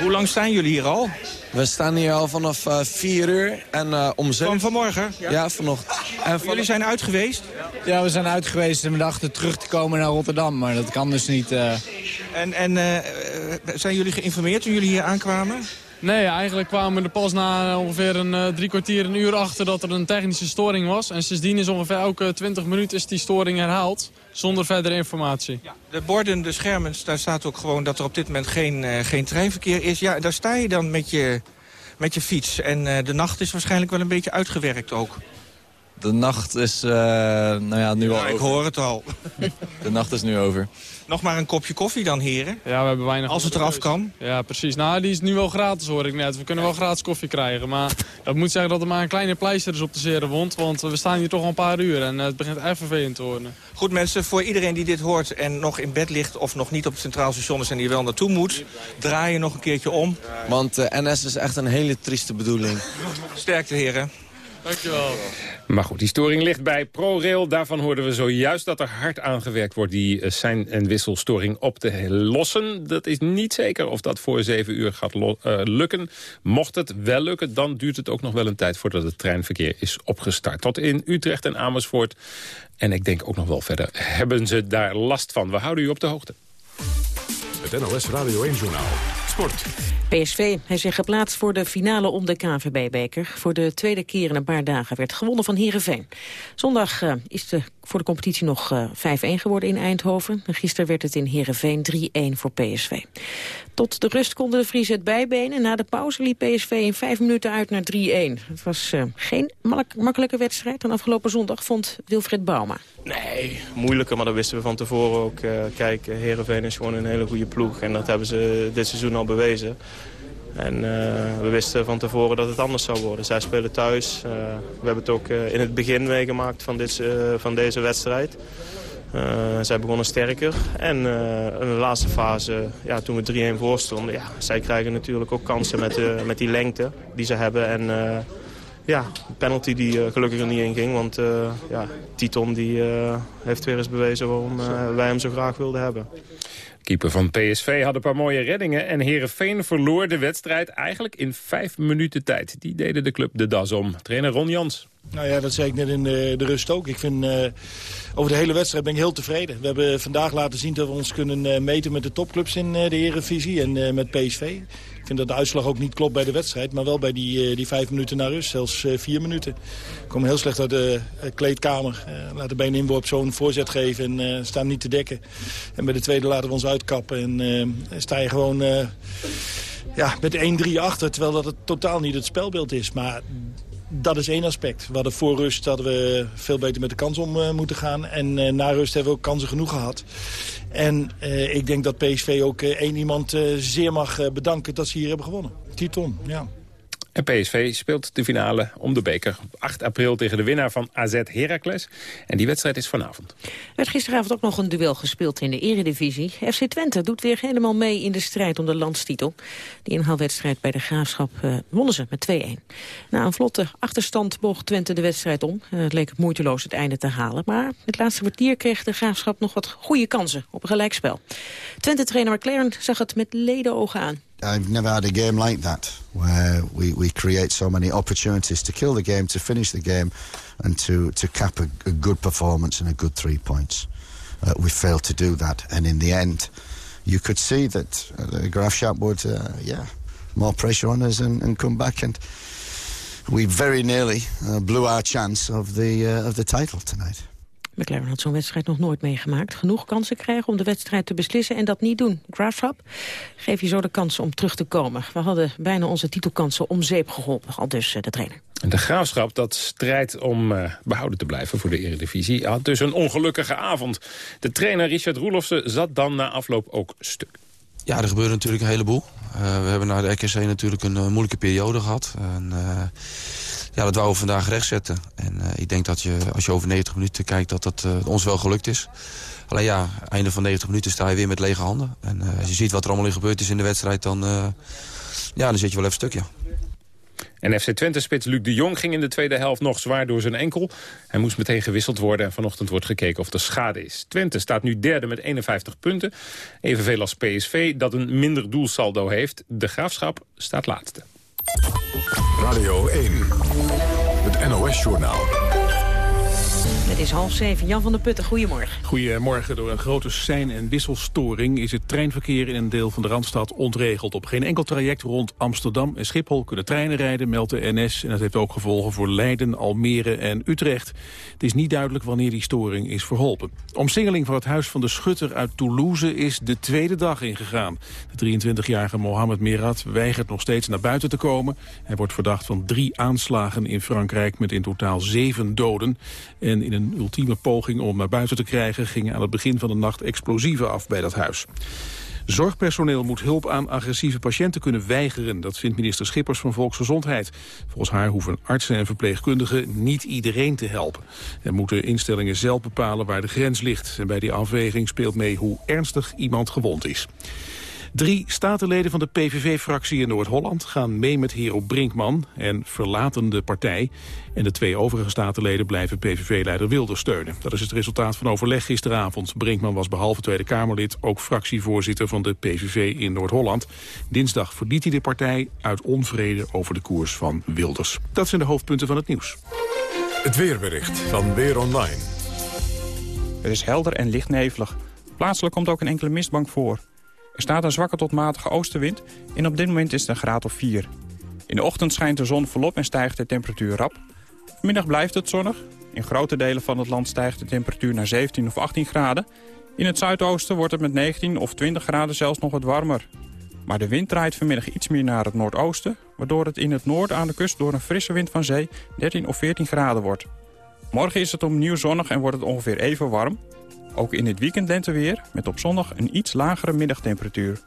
Hoe lang staan jullie hier al? We staan hier al vanaf 4 uh, uur en uh, om 7. Van vanmorgen? Ja, ja vanochtend. En van... Jullie zijn uit geweest? Ja, we zijn uit geweest en we dachten terug te komen naar Rotterdam. Maar dat kan dus niet. Uh... En, en zijn jullie geïnformeerd toen jullie hier aankwamen? Nee, eigenlijk kwamen we er pas na ongeveer een uh, drie kwartier, een uur achter dat er een technische storing was. En sindsdien is ongeveer elke 20 minuten is die storing herhaald, zonder verdere informatie. Ja, de borden, de schermen, daar staat ook gewoon dat er op dit moment geen, uh, geen treinverkeer is. Ja, daar sta je dan met je, met je fiets. En uh, de nacht is waarschijnlijk wel een beetje uitgewerkt ook. De nacht is nou ja, nu ja, al over. ik hoor het al. De nacht is nu over. Nog maar een kopje koffie dan, heren? Ja, we hebben weinig... Als het eraf kan? Ja, precies. Nou, die is nu wel gratis, hoor ik net. We kunnen wel gratis koffie krijgen. Maar dat moet zeggen dat er maar een kleine pleister is op de zere wond. Want we staan hier toch al een paar uur en het begint echt vervelend te worden. Goed mensen, voor iedereen die dit hoort en nog in bed ligt... of nog niet op het Centraal Station is en die wel naartoe moet... draai je nog een keertje om. Want uh, NS is echt een hele trieste bedoeling. Sterkte, heren. Dankjewel. Maar goed, die storing ligt bij ProRail. Daarvan hoorden we zojuist dat er hard aangewerkt wordt... die sein- en wisselstoring op te lossen. Dat is niet zeker of dat voor zeven uur gaat uh, lukken. Mocht het wel lukken, dan duurt het ook nog wel een tijd... voordat het treinverkeer is opgestart. Tot in Utrecht en Amersfoort. En ik denk ook nog wel verder hebben ze daar last van. We houden u op de hoogte. Het NOS Radio 1-journaal. Sport. PSV heeft zich geplaatst voor de finale om de KNVB-beker. Voor de tweede keer in een paar dagen werd gewonnen van Heerenveen. Zondag uh, is de, voor de competitie nog uh, 5-1 geworden in Eindhoven. En gisteren werd het in Heerenveen 3-1 voor PSV. Tot de rust konden de Friese het bijbenen. Na de pauze liep PSV in vijf minuten uit naar 3-1. Het was uh, geen mak makkelijke wedstrijd. En afgelopen zondag vond Wilfred Bouma. Nee, moeilijker, maar dat wisten we van tevoren ook. Kijk, Heerenveen is gewoon een hele goede ploeg. En dat hebben ze dit seizoen al bewezen. En uh, we wisten van tevoren dat het anders zou worden. Zij spelen thuis. Uh, we hebben het ook uh, in het begin meegemaakt van, dit, van deze wedstrijd. zij begonnen sterker. En in de laatste fase, ja, toen we 3-1 voor stonden... Ja, zij krijgen natuurlijk ook kansen met, met die lengte die ze hebben. En ja, penalty die gelukkig er niet in ging. Want ja, Titon die, heeft weer eens bewezen waarom wij hem zo graag wilden hebben. Keeper van PSV had een paar mooie reddingen... en Herenveen verloor de wedstrijd eigenlijk in vijf minuten tijd. Die deden de club de das om. Trainer Ron Jans. Nou ja, dat zei ik net in de, de rust ook. Ik vind, uh, over de hele wedstrijd ben ik heel tevreden. We hebben vandaag laten zien dat we ons kunnen uh, meten met de topclubs in uh, de Eredivisie en met PSV. Ik vind dat de uitslag ook niet klopt bij de wedstrijd, maar wel bij die, uh, die vijf minuten naar rust, zelfs uh, vier minuten. We komen heel slecht uit de uh, kleedkamer. Laten bij een inworp zo'n voorzet geven en staan niet te dekken. En bij de tweede laten we ons uitkappen en sta je gewoon ja, met 1-3 achter, terwijl dat het totaal niet het spelbeeld is. Maar dat is één aspect. We hadden voor rust we veel beter met de kans om uh, moeten gaan. En uh, na rust hebben we ook kansen genoeg gehad. En uh, ik denk dat PSV ook één iemand zeer mag bedanken dat ze hier hebben gewonnen. Titon, ja. En PSV speelt de finale om de beker op 8 april tegen de winnaar van AZ Heracles. En die wedstrijd is vanavond. Er werd gisteravond ook nog een duel gespeeld in de eredivisie. FC Twente doet weer helemaal mee in de strijd om de landstitel. Die inhaalwedstrijd bij de Graafschap uh, wonnen ze met 2-1. Na een vlotte achterstand boog Twente de wedstrijd om. Uh, het leek moeiteloos het einde te halen. Maar het laatste kwartier kreeg de Graafschap nog wat goede kansen op een gelijkspel. Twente-trainer McLaren zag het met ledenogen aan. I've never had a game like that, where we, we create so many opportunities to kill the game, to finish the game, and to, to cap a, a good performance and a good three points. Uh, we failed to do that, and in the end, you could see that uh, the Graafschap would, uh, yeah, more pressure on us and, and come back, and we very nearly uh, blew our chance of the uh, of the title tonight. McLaren had zo'n wedstrijd nog nooit meegemaakt. Genoeg kansen krijgen om de wedstrijd te beslissen en dat niet doen. Graafschap geef je zo de kans om terug te komen. We hadden bijna onze titelkansen om zeep geholpen, al dus de trainer. De Graafschap dat strijdt om uh, behouden te blijven voor de Eredivisie... had dus een ongelukkige avond. De trainer Richard Roelofsen zat dan na afloop ook stuk. Ja, er gebeurde natuurlijk een heleboel. Uh, we hebben na de RKC natuurlijk een uh, moeilijke periode gehad. En, ja, dat wouden we vandaag rechtzetten. En uh, ik denk dat je, als je over 90 minuten kijkt, dat dat uh, ons wel gelukt is. Alleen ja, einde van 90 minuten sta je weer met lege handen. En uh, als je ziet wat er allemaal in gebeurd is in de wedstrijd, dan, ja, dan zit je wel even stuk, ja. En FC Twente-spits Luc de Jong ging in de tweede helft nog zwaar door zijn enkel. Hij moest meteen gewisseld worden en vanochtend wordt gekeken of er schade is. Twente staat nu derde met 51 punten. Evenveel als PSV, dat een minder doelsaldo heeft. De Graafschap staat laatste. Radio 1, het NOS-journaal. Het is half zeven. Jan van der Putten, goedemorgen. Goedemorgen. Door een grote sein- en wisselstoring is het treinverkeer in een deel van de Randstad ontregeld. Op geen enkel traject rond Amsterdam en Schiphol kunnen treinen rijden, meldt de NS. En dat heeft ook gevolgen voor Leiden, Almere en Utrecht. Het is niet duidelijk wanneer die storing is verholpen. Omsingeling van het huis van de schutter uit Toulouse is de tweede dag ingegaan. De 23-jarige Mohamed Merad weigert nog steeds naar buiten te komen. Hij wordt verdacht van drie aanslagen in Frankrijk met in totaal zeven doden. En in een ultieme poging om naar buiten te krijgen... gingen aan het begin van de nacht explosieven af bij dat huis. Zorgpersoneel moet hulp aan agressieve patiënten kunnen weigeren. Dat vindt minister Schippers van Volksgezondheid. Volgens haar hoeven artsen en verpleegkundigen niet iedereen te helpen. En moeten instellingen zelf bepalen waar de grens ligt. En bij die afweging speelt mee hoe ernstig iemand gewond is. Drie statenleden van de PVV-fractie in Noord-Holland gaan mee met Hero Brinkman en verlaten de partij. En de twee overige statenleden blijven PVV-leider Wilder steunen. Dat is het resultaat van overleg gisteravond. Brinkman was behalve Tweede Kamerlid ook fractievoorzitter van de PVV in Noord-Holland. Dinsdag verliet hij de partij uit onvrede over de koers van Wilders. Dat zijn de hoofdpunten van het nieuws. Het weerbericht van Weer Online. Het is helder en licht nevelig. Plaatselijk komt ook een enkele mistbank voor. Er staat een zwakke tot matige oostenwind en op dit moment is het een graad of 4. In de ochtend schijnt de zon volop en stijgt de temperatuur rap. Vanmiddag blijft het zonnig. In grote delen van het land stijgt de temperatuur naar 17 of 18 graden. In het zuidoosten wordt het met 19 of 20 graden zelfs nog wat warmer. Maar de wind draait vanmiddag iets meer naar het noordoosten... waardoor het in het noorden aan de kust door een frisse wind van zee 13 of 14 graden wordt. Morgen is het opnieuw zonnig en wordt het ongeveer even warm. Ook in dit weekend lenteweer, met op zondag een iets lagere middagtemperatuur.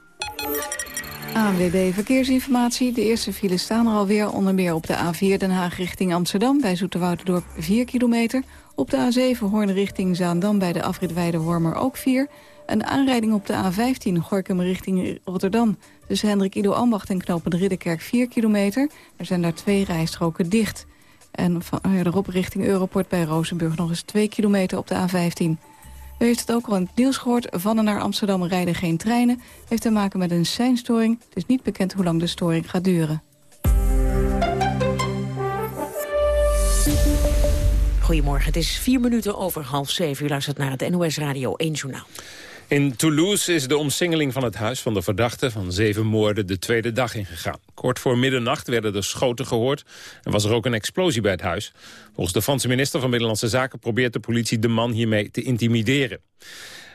ANWB Verkeersinformatie. De eerste files staan er alweer, onder meer op de A4 Den Haag richting Amsterdam... bij Zoeterwouderdorp 4 kilometer. Op de A7 Hoorn richting Zaandam bij de afrit Wormer ook 4. Een aanrijding op de A15 Gorkum richting Rotterdam. Tussen Hendrik Ido Ambacht en knopen de Ridderkerk 4 kilometer. Er zijn daar twee rijstroken dicht. En verderop richting Europort bij Rozenburg nog eens 2 kilometer op de A15. U heeft het ook al in het nieuws gehoord. Van en naar Amsterdam rijden geen treinen. Heeft te maken met een seinstoring. Het is niet bekend hoe lang de storing gaat duren. Goedemorgen, het is vier minuten over half zeven. U luistert naar het NOS Radio 1 Journaal. In Toulouse is de omsingeling van het huis van de verdachte van zeven moorden de tweede dag ingegaan. Kort voor middernacht werden er schoten gehoord en was er ook een explosie bij het huis. Volgens de Franse minister van Binnenlandse Zaken probeert de politie de man hiermee te intimideren.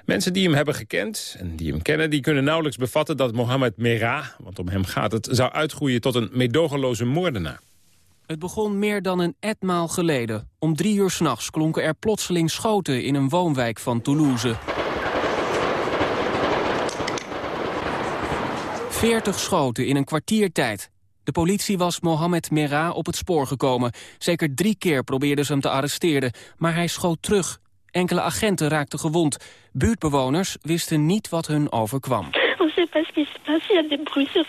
Mensen die hem hebben gekend en die hem kennen... die kunnen nauwelijks bevatten dat Mohamed Merah, want om hem gaat het... zou uitgroeien tot een meedogenloze moordenaar. Het begon meer dan een etmaal geleden. Om drie uur s'nachts klonken er plotseling schoten in een woonwijk van Toulouse. 40 schoten in een kwartiertijd. De politie was Mohamed Merah op het spoor gekomen. Zeker drie keer probeerden ze hem te arresteren, maar hij schoot terug. Enkele agenten raakten gewond. Buurtbewoners wisten niet wat hun overkwam. On sait pas ce qui se passe, il y a des bruits, sur-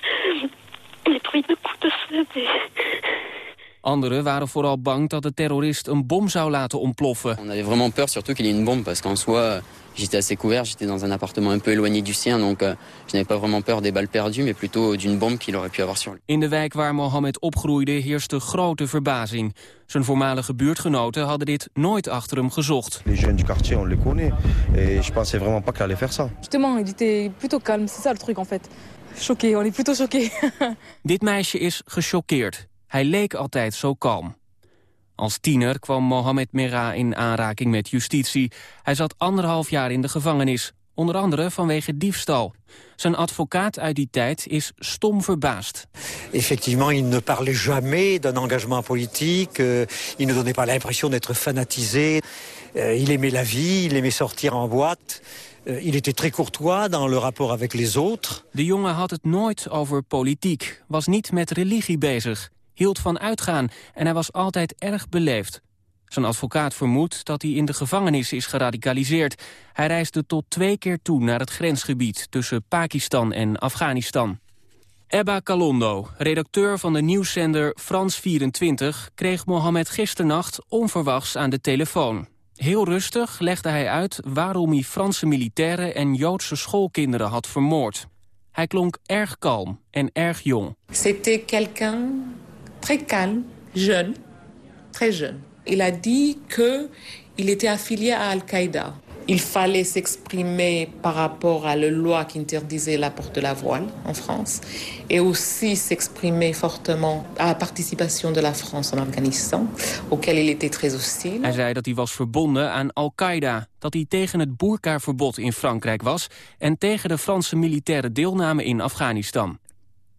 des bruits de coups de feu. des- Anderen waren vooral bang dat de terrorist een bom zou laten ontploffen. On avait vraiment peur surtout qu'il y ait une bombe parce qu'en soi, j'étais assez couvert, j'étais dans un appartement un peu éloigné du sien, donc euh, je n'avais pas vraiment peur des balles perdues, mais plutôt d'une bombe qu'il aurait pu avoir sur lui. In de wijk waar Mohammed opgroeide heerste grote verbazing. Zijn voormalige buurtgenoten hadden dit nooit achter hem gezocht. Les jeunes du quartier, on les connaît. Et je pensais vraiment pas qu'il allait faire ça. Justement, il était plutôt calme, c'est ça le truc en fait. Choqué, on est plutôt choqué. Dit meisje is gechoqueerd. Hij leek altijd zo kalm. Als tiener kwam Mohammed Merah in aanraking met justitie. Hij zat anderhalf jaar in de gevangenis, onder andere vanwege diefstal. Zijn advocaat uit die tijd is stom verbaasd. Effectivement, il ne parlait jamais d'un engagement politique, euh, il ne donnait pas l'impression d'être fanatisé. Euh, il aimait la vie, il aimait sortir en boîte. Euh, il était très courtois dans le rapport avec les autres. De jongen had het nooit over politiek, was niet met religie bezig, hield van uitgaan en hij was altijd erg beleefd. Zijn advocaat vermoedt dat hij in de gevangenis is geradicaliseerd. Hij reisde tot twee keer toe naar het grensgebied tussen Pakistan en Afghanistan. Ebba Kalondo, redacteur van de nieuwszender Frans 24... kreeg Mohammed gisternacht onverwachts aan de telefoon. Heel rustig legde hij uit waarom hij Franse militairen en Joodse schoolkinderen had vermoord. Hij klonk erg kalm en erg jong. C'était quelqu'un très calme, jeune, très jeune. Il a dit que il était affilié à Al-Qaïda. Il fallait s'exprimer par rapport à la loi qui interdisait la porte de la voile en France et aussi s'exprimer fortement à la participation de la France en Afghanistan, auquel il était très hostile. Hij zei dat hij was verbonden aan Al-Qaeda, dat hij tegen het boerkaverbod in Frankrijk was... en tegen de Franse militaire deelname in Afghanistan.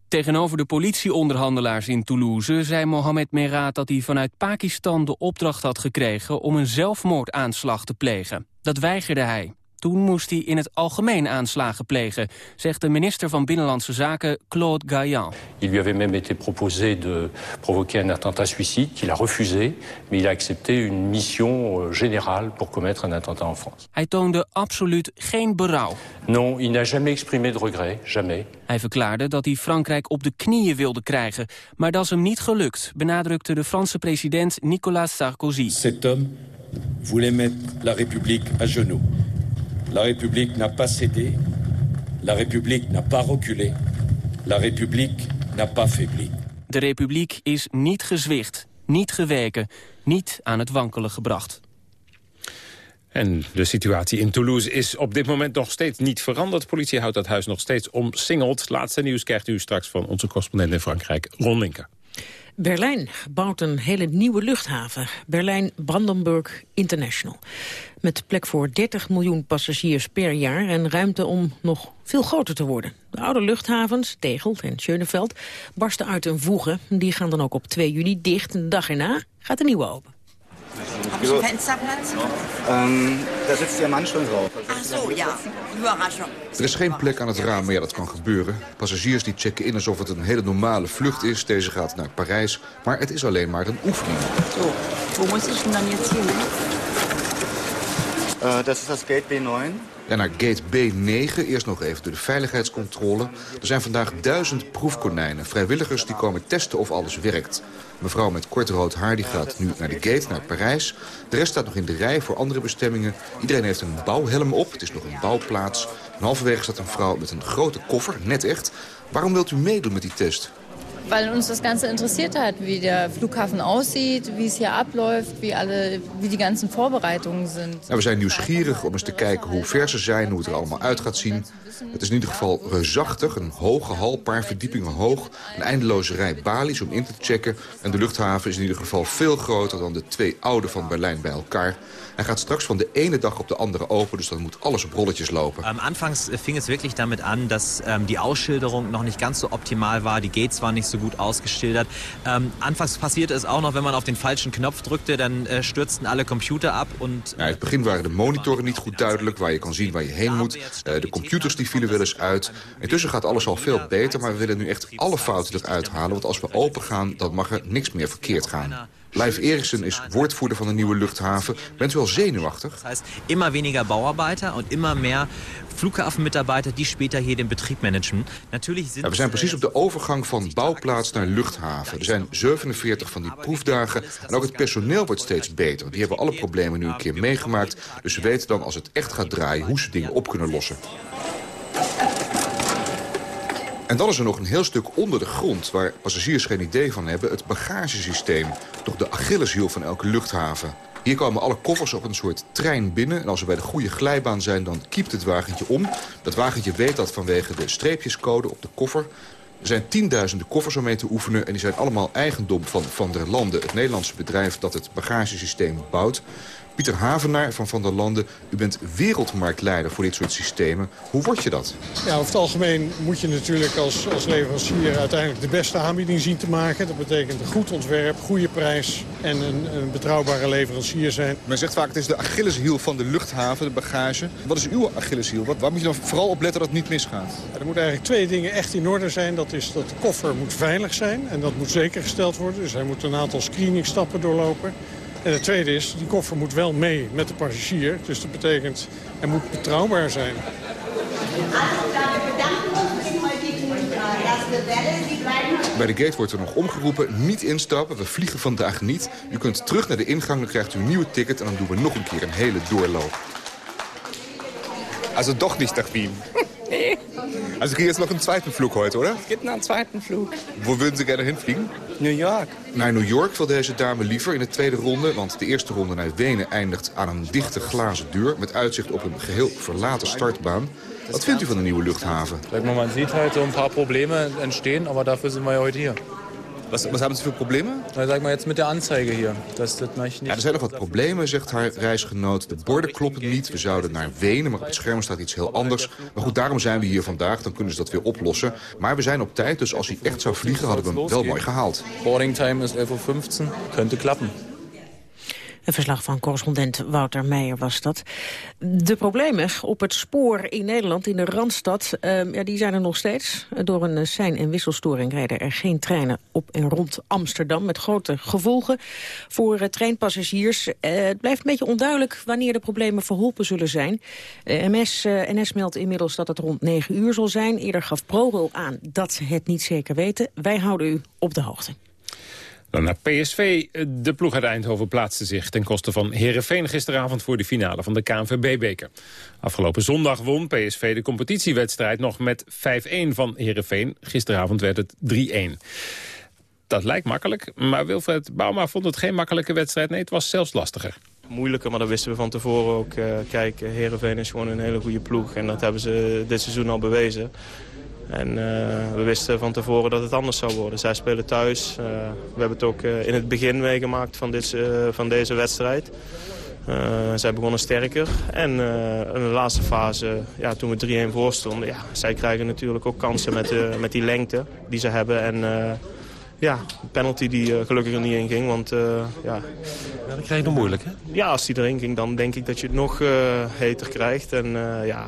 Tegenover de politieonderhandelaars in Toulouse zei Mohamed Merah dat hij vanuit Pakistan de opdracht had gekregen om een zelfmoordaanslag te plegen. Dat weigerde hij. Toen moest hij in het algemeen aanslagen plegen, zegt de minister van Binnenlandse Zaken Claude Gaillan. Il lui avait même été proposé de provoquer un attentat suicide qu'il a refusé, mais il a accepté une mission euh, générale pour commettre un attentat en France. Hij toonde absoluut geen berouw. Non, il n'a jamais exprimé de regret, jamais. Hij verklaarde dat hij Frankrijk op de knieën wilde krijgen, maar dat is hem niet gelukt, benadrukte de Franse president Nicolas Sarkozy. Cet homme voulait mettre la République à genoux. La République n'a pas cédé. La République n'a pas reculé. La République n'a pas faibli. De republiek is niet gezwicht, niet geweken, niet aan het wankelen gebracht. En de situatie in Toulouse is op dit moment nog steeds niet veranderd. De politie houdt dat huis nog steeds omsingeld. Laatste nieuws krijgt u straks van onze correspondent in Frankrijk, Ron Linker. Berlijn bouwt een hele nieuwe luchthaven, Berlijn-Brandenburg International. Met plek voor 30 miljoen passagiers per jaar en ruimte om nog veel groter te worden. De oude luchthavens, Tegel en Schöneveld, barsten uit een voegen. Die gaan dan ook op 2 juni dicht. De dag erna gaat de nieuwe open. Fensterplatz? Ähm, da sitzt Ihr Mann schon drauf. Ach so, ja. Überraschung. Er is geen plek aan het raam, maar ja, dat kan gebeuren. Passagiers die checken in alsof het een hele normale vlucht is. Deze gaat naar Parijs, maar het is alleen maar een oefening. Wo muss ich denn dann jetzt hin? Äh, das ist das Gate B9. Ja, naar gate B9, eerst nog even door de veiligheidscontrole. Er zijn vandaag duizend proefkonijnen. Vrijwilligers die komen testen of alles werkt. Mevrouw met kort rood haar die gaat nu naar de gate, naar Parijs. De rest staat nog in de rij voor andere bestemmingen. Iedereen heeft een bouwhelm op, het is nog een bouwplaats. En halverwege staat een vrouw met een grote koffer, net echt. Waarom wilt u meedoen met die test? Weil uns das Ganze interessiert hat, wie der Flughafen aussieht, wie es hier abläuft, wie, alle, wie die ganzen Vorbereitungen sind. Nou, we zijn nieuwsgierig om eens te kijken hoe ver ze zijn, hoe het er allemaal uit gaat zien. Het is in ieder geval reusachtig, een hoge hal, paar verdiepingen hoog. Een eindeloze rij balies om in te checken. En de luchthaven is in ieder geval veel groter dan de twee oude van Berlijn bij elkaar. Hij gaat straks van de ene dag op de andere open, dus dan moet alles op rolletjes lopen. Ähm, anfangs fing es wirklich damit an, dass ähm, die Ausschilderung noch nicht ganz so optimal war. Die Gates waren nicht so so gut ausgeschildert. Ähm, anfangs passierte es auch noch, wenn man auf den falschen Knopf drückte, dann äh, stürzten alle Computer ab. Und, ja, in het begin waren de monitoren niet goed duidelijk, waar je kan zien waar je heen moet. Uh, de computers die vielen wel eens uit. Intussen gaat alles al veel beter, maar we willen nu echt alle fouten eruit halen. Want als we open gaan, dan mag er niks meer verkeerd gaan. Leif Eriksen is woordvoerder van de nieuwe luchthaven. Bent u al zenuwachtig? Dat heißt, immer weniger Bauarbeiter en immer meer Flughafenmitarbeiter die später hier den Betrieb managen. Ja, we zijn precies op de overgang van bouwplaats naar luchthaven. Er zijn 47 van die proefdagen en ook het personeel wordt steeds beter. Die hebben alle problemen nu een keer meegemaakt. Dus ze weten dan als het echt gaat draaien hoe ze dingen op kunnen lossen. En dan is er nog een heel stuk onder de grond... waar passagiers geen idee van hebben, het bagagesysteem. Toch de Achilleshiel van elke luchthaven. Hier komen alle koffers op een soort trein binnen. En als we bij de goede glijbaan zijn, dan kiept het wagentje om. Dat wagentje weet dat vanwege de streepjescode op de koffer. Er zijn tienduizenden koffers om mee te oefenen... en die zijn allemaal eigendom van Van der Landen... het Nederlandse bedrijf dat het bagagesysteem bouwt. Pieter Havenaar van Van der Landen, u bent wereldmarktleider voor dit soort systemen. Hoe word je dat? Ja, over het algemeen moet je natuurlijk als, als leverancier uiteindelijk de beste aanbieding zien te maken. Dat betekent een goed ontwerp, goede prijs en een, een betrouwbare leverancier zijn. Men zegt vaak het is de Achilleshiel van de luchthaven, de bagage. Wat is uw Achilleshiel? Wat, waar moet je dan vooral op letten dat het niet misgaat? Ja, er moeten eigenlijk twee dingen echt in orde zijn. Dat is dat de koffer moet veilig zijn en dat moet zeker gesteld worden. Dus hij moet een aantal screeningstappen doorlopen. En het tweede is, die koffer moet wel mee met de passagier. Dus dat betekent, hij moet betrouwbaar zijn. Bij de gate wordt er nog omgeroepen, niet instappen, we vliegen vandaag niet. U kunt terug naar de ingang, dan krijgt u een nieuwe ticket... en dan doen we nog een keer een hele doorloop. Also nicht nach Wien. Nee. Also kriegen jetzt noch einen zweiten Flug heute, oder? Es gibt noch einen zweiten Flug. Wo würden Sie gerne hinfliegen? New York. Naar New York wil deze dame liever in de tweede ronde. Want de eerste ronde naar Wenen eindigt aan een dichte glazen deur... met uitzicht op een geheel verlaten startbaan. Wat vindt u van de nieuwe luchthaven? Maar, man ziet halt so een paar problemen entstehen, maar daarvoor zijn wij heute hier. Was, was hebben ze voor problemen? Nou, zeg maar jetzt met de Anzeige hier. Dat, dat mag Ja, er zijn nog wat problemen, zegt haar reisgenoot. De borden kloppen niet. We zouden naar Wenen, maar op het scherm staat iets heel anders. Maar goed, daarom zijn we hier vandaag. Dan kunnen ze dat weer oplossen. Maar we zijn op tijd, dus als hij echt zou vliegen... hadden we hem wel mooi gehaald. Boarding time is 11.15 uur. Könnte klappen. Een verslag van correspondent Wouter Meijer was dat. De problemen op het spoor in Nederland, in de Randstad, uh, ja, die zijn er nog steeds. Door een uh, sein- en wisselstoring rijden er geen treinen op en rond Amsterdam... met grote gevolgen voor uh, treinpassagiers. het blijft een beetje onduidelijk wanneer de problemen verholpen zullen zijn. MS, NS meldt inmiddels dat het rond 9 uur zal zijn. Eerder gaf ProRail aan dat ze het niet zeker weten. Wij houden u op de hoogte. Dan naar PSV. De ploeg uit Eindhoven plaatste zich ten koste van Herenveen gisteravond voor de finale van de KNVB-beker. Afgelopen zondag won PSV de competitiewedstrijd nog met 5-1 van Herenveen. Gisteravond werd het 3-1. Dat lijkt makkelijk, maar Wilfred Bouma vond het geen makkelijke wedstrijd. Nee, het was zelfs lastiger. Moeilijker, maar dat wisten we van tevoren ook. Uh, kijk, Herenveen is gewoon een hele goede ploeg en dat hebben ze dit seizoen al bewezen. En uh, we wisten van tevoren dat het anders zou worden. Zij spelen thuis. Uh, we hebben het ook uh, in het begin meegemaakt van, dit, van deze wedstrijd. zij begonnen sterker. En in de laatste fase, ja, toen we 3-1 voor stonden... Ja, zij krijgen natuurlijk ook kansen met, met die lengte die ze hebben. En ja, een penalty die gelukkig er niet in ging. Want, ja, ja, dat krijg je nog moeilijk, hè? Ja, als die erin ging, dan denk ik dat je het nog heter krijgt. En ja,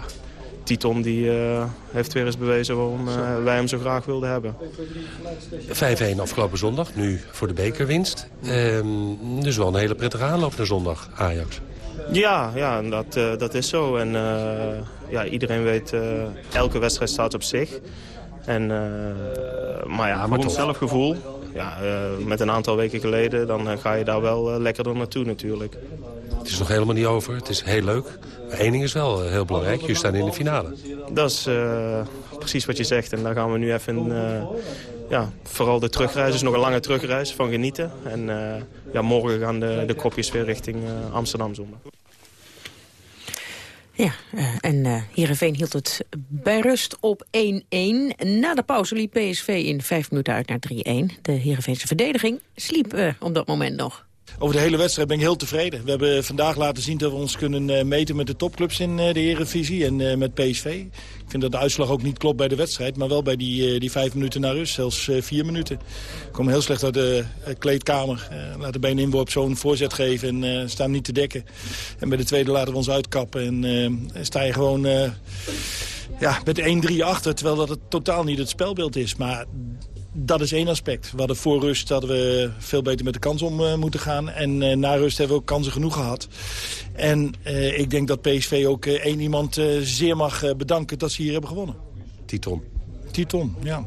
Titon die, uh, heeft weer eens bewezen waarom uh, wij hem zo graag wilden hebben. 5-1 afgelopen zondag, nu voor de bekerwinst. Um, dus wel een hele prettige aanloop naar zondag, Ajax. Ja, ja dat, uh, dat is zo. En ja, iedereen weet, elke wedstrijd staat op zich. En, maar ja, voor ons zelfgevoel, ja, met een aantal weken geleden... dan ga je daar wel lekkerder naartoe natuurlijk. Het is nog helemaal niet over, het is heel leuk. Ding is wel heel belangrijk, je staan in de finale. Dat is uh, precies wat je zegt. En daar gaan we nu even... Uh, ja, vooral de terugreis is nog een lange terugreis van genieten. En uh, ja, morgen gaan de, de kopjes weer richting Amsterdam zondag. Ja, en uh, Heerenveen hield het bij rust op 1-1. Na de pauze liep PSV in vijf minuten uit naar 3-1. De Heerenveense verdediging sliep uh, op dat moment nog. Over de hele wedstrijd ben ik heel tevreden. We hebben vandaag laten zien dat we ons kunnen eh, meten met de topclubs in de Eredivisie en met PSV. Ik vind dat de uitslag ook niet klopt bij de wedstrijd, maar wel bij die, die vijf minuten naar rust, zelfs vier minuten. We komen heel slecht uit de kleedkamer, laten de benen inworp zo'n voorzet geven en staan niet te dekken. En bij de tweede laten we ons uitkappen en sta je gewoon ja, met 1-3 achter, terwijl dat het totaal niet het spelbeeld is. Maar dat is één aspect. We hadden voor rust hadden we veel beter met de kans om uh, moeten gaan. En uh, na rust hebben we ook kansen genoeg gehad. En uh, ik denk dat PSV ook één iemand zeer mag bedanken dat ze hier hebben gewonnen. Titon. Titon, ja.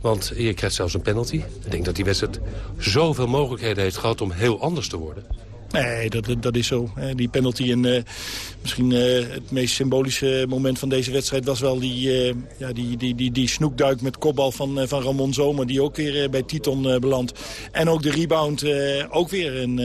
Want je krijgt zelfs een penalty. Ik denk dat die wedstrijd zoveel mogelijkheden heeft gehad om heel anders te worden. Nee, dat, dat is zo. Die penalty en uh, misschien uh, het meest symbolische moment van deze wedstrijd... was wel die, uh, ja, die, die, die, die snoekduik met kopbal van, van Ramon Zomer... die ook weer bij Titon belandt. En ook de rebound ook weer. En,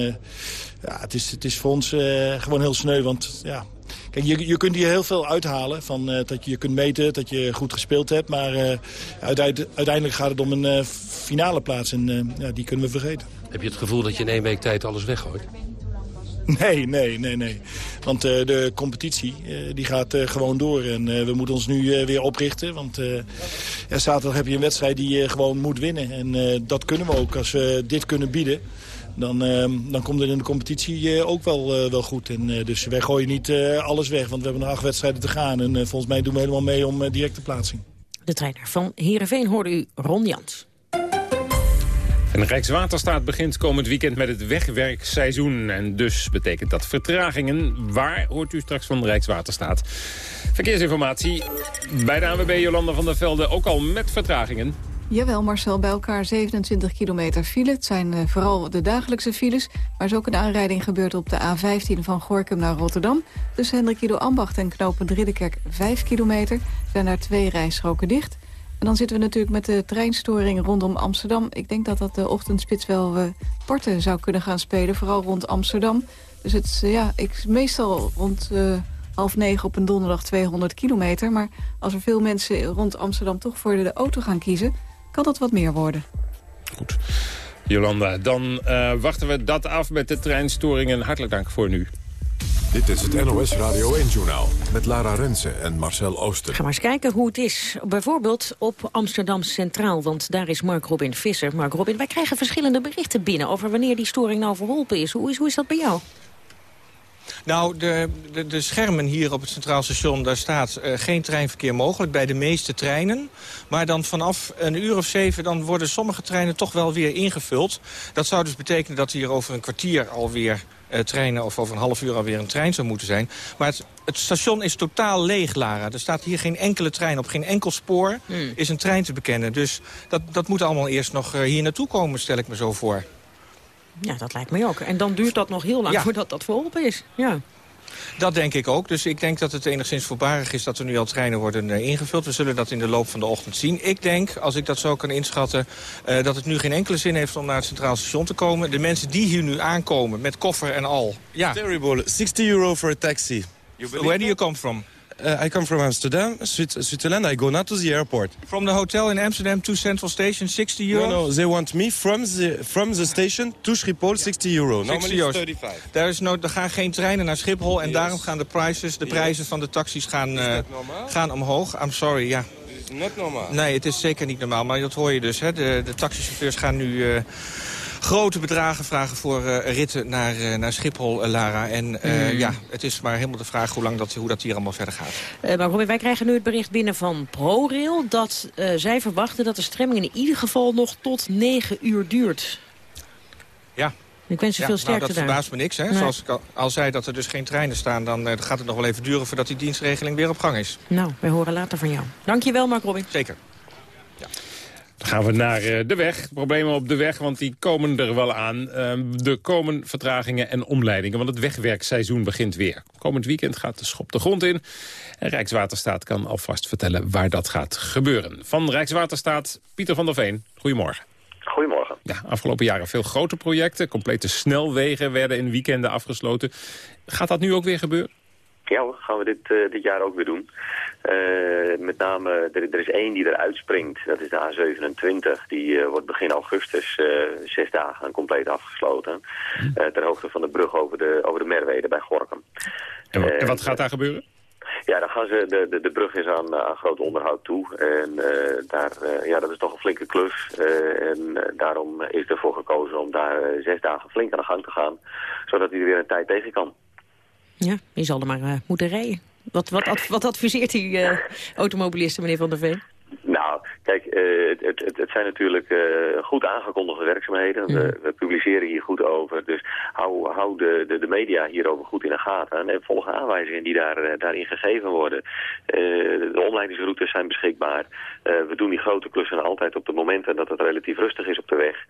ja, het, is, het is voor ons gewoon heel sneu, want ja, Kijk, je, je kunt hier heel veel uithalen. Van, dat je je kunt meten, dat je goed gespeeld hebt. Maar uiteindelijk gaat het om een finale plaats. En ja, die kunnen we vergeten. Heb je het gevoel dat je in één week tijd alles weggooit? Nee, nee, nee, nee. Want uh, de competitie uh, die gaat uh, gewoon door. En we moeten ons nu weer oprichten. Want ja, zaterdag heb je een wedstrijd die je gewoon moet winnen. En dat kunnen we ook. Als we dit kunnen bieden, dan, dan komt het in de competitie ook wel, wel goed. En, dus wij gooien niet alles weg, want we hebben nog acht wedstrijden te gaan. En volgens mij doen we helemaal mee om directe plaatsing. De trainer van Heerenveen hoorde u Ron Jans. En Rijkswaterstaat begint komend weekend met het wegwerkseizoen. En dus betekent dat vertragingen. Waar hoort u straks van Rijkswaterstaat? Verkeersinformatie bij de ANWB Jolanda van der Velde ook al met vertragingen. Jawel, Marcel, bij elkaar 27 kilometer file. Het zijn uh, vooral de dagelijkse files. Maar is ook een aanrijding gebeurd op de A15 van Gorkum naar Rotterdam. Tussen Hendrik Ido Ambacht en knooppunt Ridderkerk 5 kilometer. Er zijn daar twee rijstroken dicht. En dan zitten we natuurlijk met de treinstoring rondom Amsterdam. Ik denk dat dat de ochtendspits wel uh, parten zou kunnen gaan spelen, vooral rond Amsterdam. Dus het, uh, ja, ik, meestal rond uh, half negen op een donderdag 200 kilometer. Maar als er veel mensen rond Amsterdam toch voor de auto gaan kiezen... kan dat wat meer worden. Goed. Jolanda, dan wachten we dat af met de treinstoringen. Hartelijk dank voor nu. Dit is het NOS Radio 1-journaal met Lara Rensen en Marcel Ooster. Ga maar eens kijken hoe het is. Bijvoorbeeld op Amsterdam Centraal, want daar is Mark Robin Visser. Mark Robin, wij krijgen verschillende berichten binnen... over wanneer die storing nou verholpen is. Hoe is, hoe is dat bij jou? Nou, de, de, de, schermen hier op het Centraal Station, daar staat uh, geen treinverkeer mogelijk bij de meeste treinen. Maar dan vanaf een uur of zeven, dan worden sommige treinen toch wel weer ingevuld. Dat zou dus betekenen dat hier over een kwartier alweer uh, treinen... of over een half uur alweer een trein zou moeten zijn. Maar het, het, station is totaal leeg, Lara. Er staat hier geen enkele trein op, geen enkel spoor hmm. is een trein te bekennen. Dus dat, dat moet allemaal eerst nog uh, hier naartoe komen, stel ik me zo voor. Ja, dat lijkt mij ook. En dan duurt dat nog heel lang ja. voordat dat verholpen is. Ja. Dat denk ik ook. Dus ik denk dat het enigszins voorbarig is dat er nu al treinen worden uh, ingevuld. We zullen dat in de loop van de ochtend zien. Ik denk, als ik dat zo kan inschatten, uh, dat het nu geen enkele zin heeft om naar het Centraal Station te komen. De mensen die hier nu aankomen, met koffer en al. Ja. Terrible. 60 euro for a taxi. Where do you come from? Uh, I come from Amsterdam, Switzerland. I go now to the airport. From the hotel in Amsterdam to Central Station, 60 euro? No, no, they want me from the, from the station to Schiphol, 60 euro. 60 euro. 35. Daar is no, er gaan geen treinen naar Schiphol en yes. daarom gaan de, prices, de prijzen yes. van de taxis gaan, uh, gaan omhoog. I'm sorry, ja. Not normaal. Nee, het is zeker niet normaal, maar dat hoor je dus. Hè. De, de taxichauffeurs gaan nu... Uh, grote bedragen vragen voor uh, ritten naar, uh, naar Schiphol, uh, Lara. En mm. ja, het is maar helemaal de vraag hoe, lang dat, hoe dat hier allemaal verder gaat. maar Robin, wij krijgen nu het bericht binnen van ProRail... dat zij verwachten dat de stremming in ieder geval nog tot 9 uur duurt. Ja, ik wens je ja, veel sterkte nou, dat verbaast me niks. Hè? Nee. Zoals ik al, al, zei dat er dus geen treinen staan... dan uh, gaat het nog wel even duren voordat die dienstregeling weer op gang is. Nou, wij horen later van jou. Dank je wel, Mark Robin. Zeker. Dan gaan we naar de weg. Problemen op de weg, want die komen er wel aan. Er komen vertragingen en omleidingen, want het wegwerkseizoen begint weer. Komend weekend gaat de schop de grond in. En Rijkswaterstaat kan alvast vertellen waar dat gaat gebeuren. Van Rijkswaterstaat, Pieter van der Veen. Goedemorgen. Goedemorgen. Ja, afgelopen jaren veel grote projecten. Complete snelwegen werden in weekenden afgesloten. Gaat dat nu ook weer gebeuren? Ja hoor, gaan we dit, eh, dit jaar ook weer doen. Eh, met name, er, er is één die eruit springt. Dat is de A27. Die eh, wordt begin augustus zes dagen compleet afgesloten. ter hoogte van de brug over de, over de Merwede bij Gorkum. En, wa- en wat gaat daar gebeuren? Ja, dan gaan ze, de, de, de brug is aan, aan groot onderhoud toe. En daar, ja, dat is toch een flinke klus. En daarom is ervoor gekozen om daar zes dagen flink aan de gang te gaan. Zodat hij er weer een tijd tegen kan. Ja, je zal er maar eh, moeten rijden. Wat, wat, wat adviseert die eh, automobilisten, meneer Van der Veen? Nou, kijk, eh, het, het, het- zijn natuurlijk eh, goed aangekondigde werkzaamheden. We, we publiceren hier goed over. Dus hou, hou de, de, de media hierover goed in de gaten. En volg aanwijzingen die daar, eh, daarin gegeven worden. Eh, de omleidingsroutes zijn beschikbaar. We doen die grote klussen altijd op de momenten dat het relatief rustig is op de weg.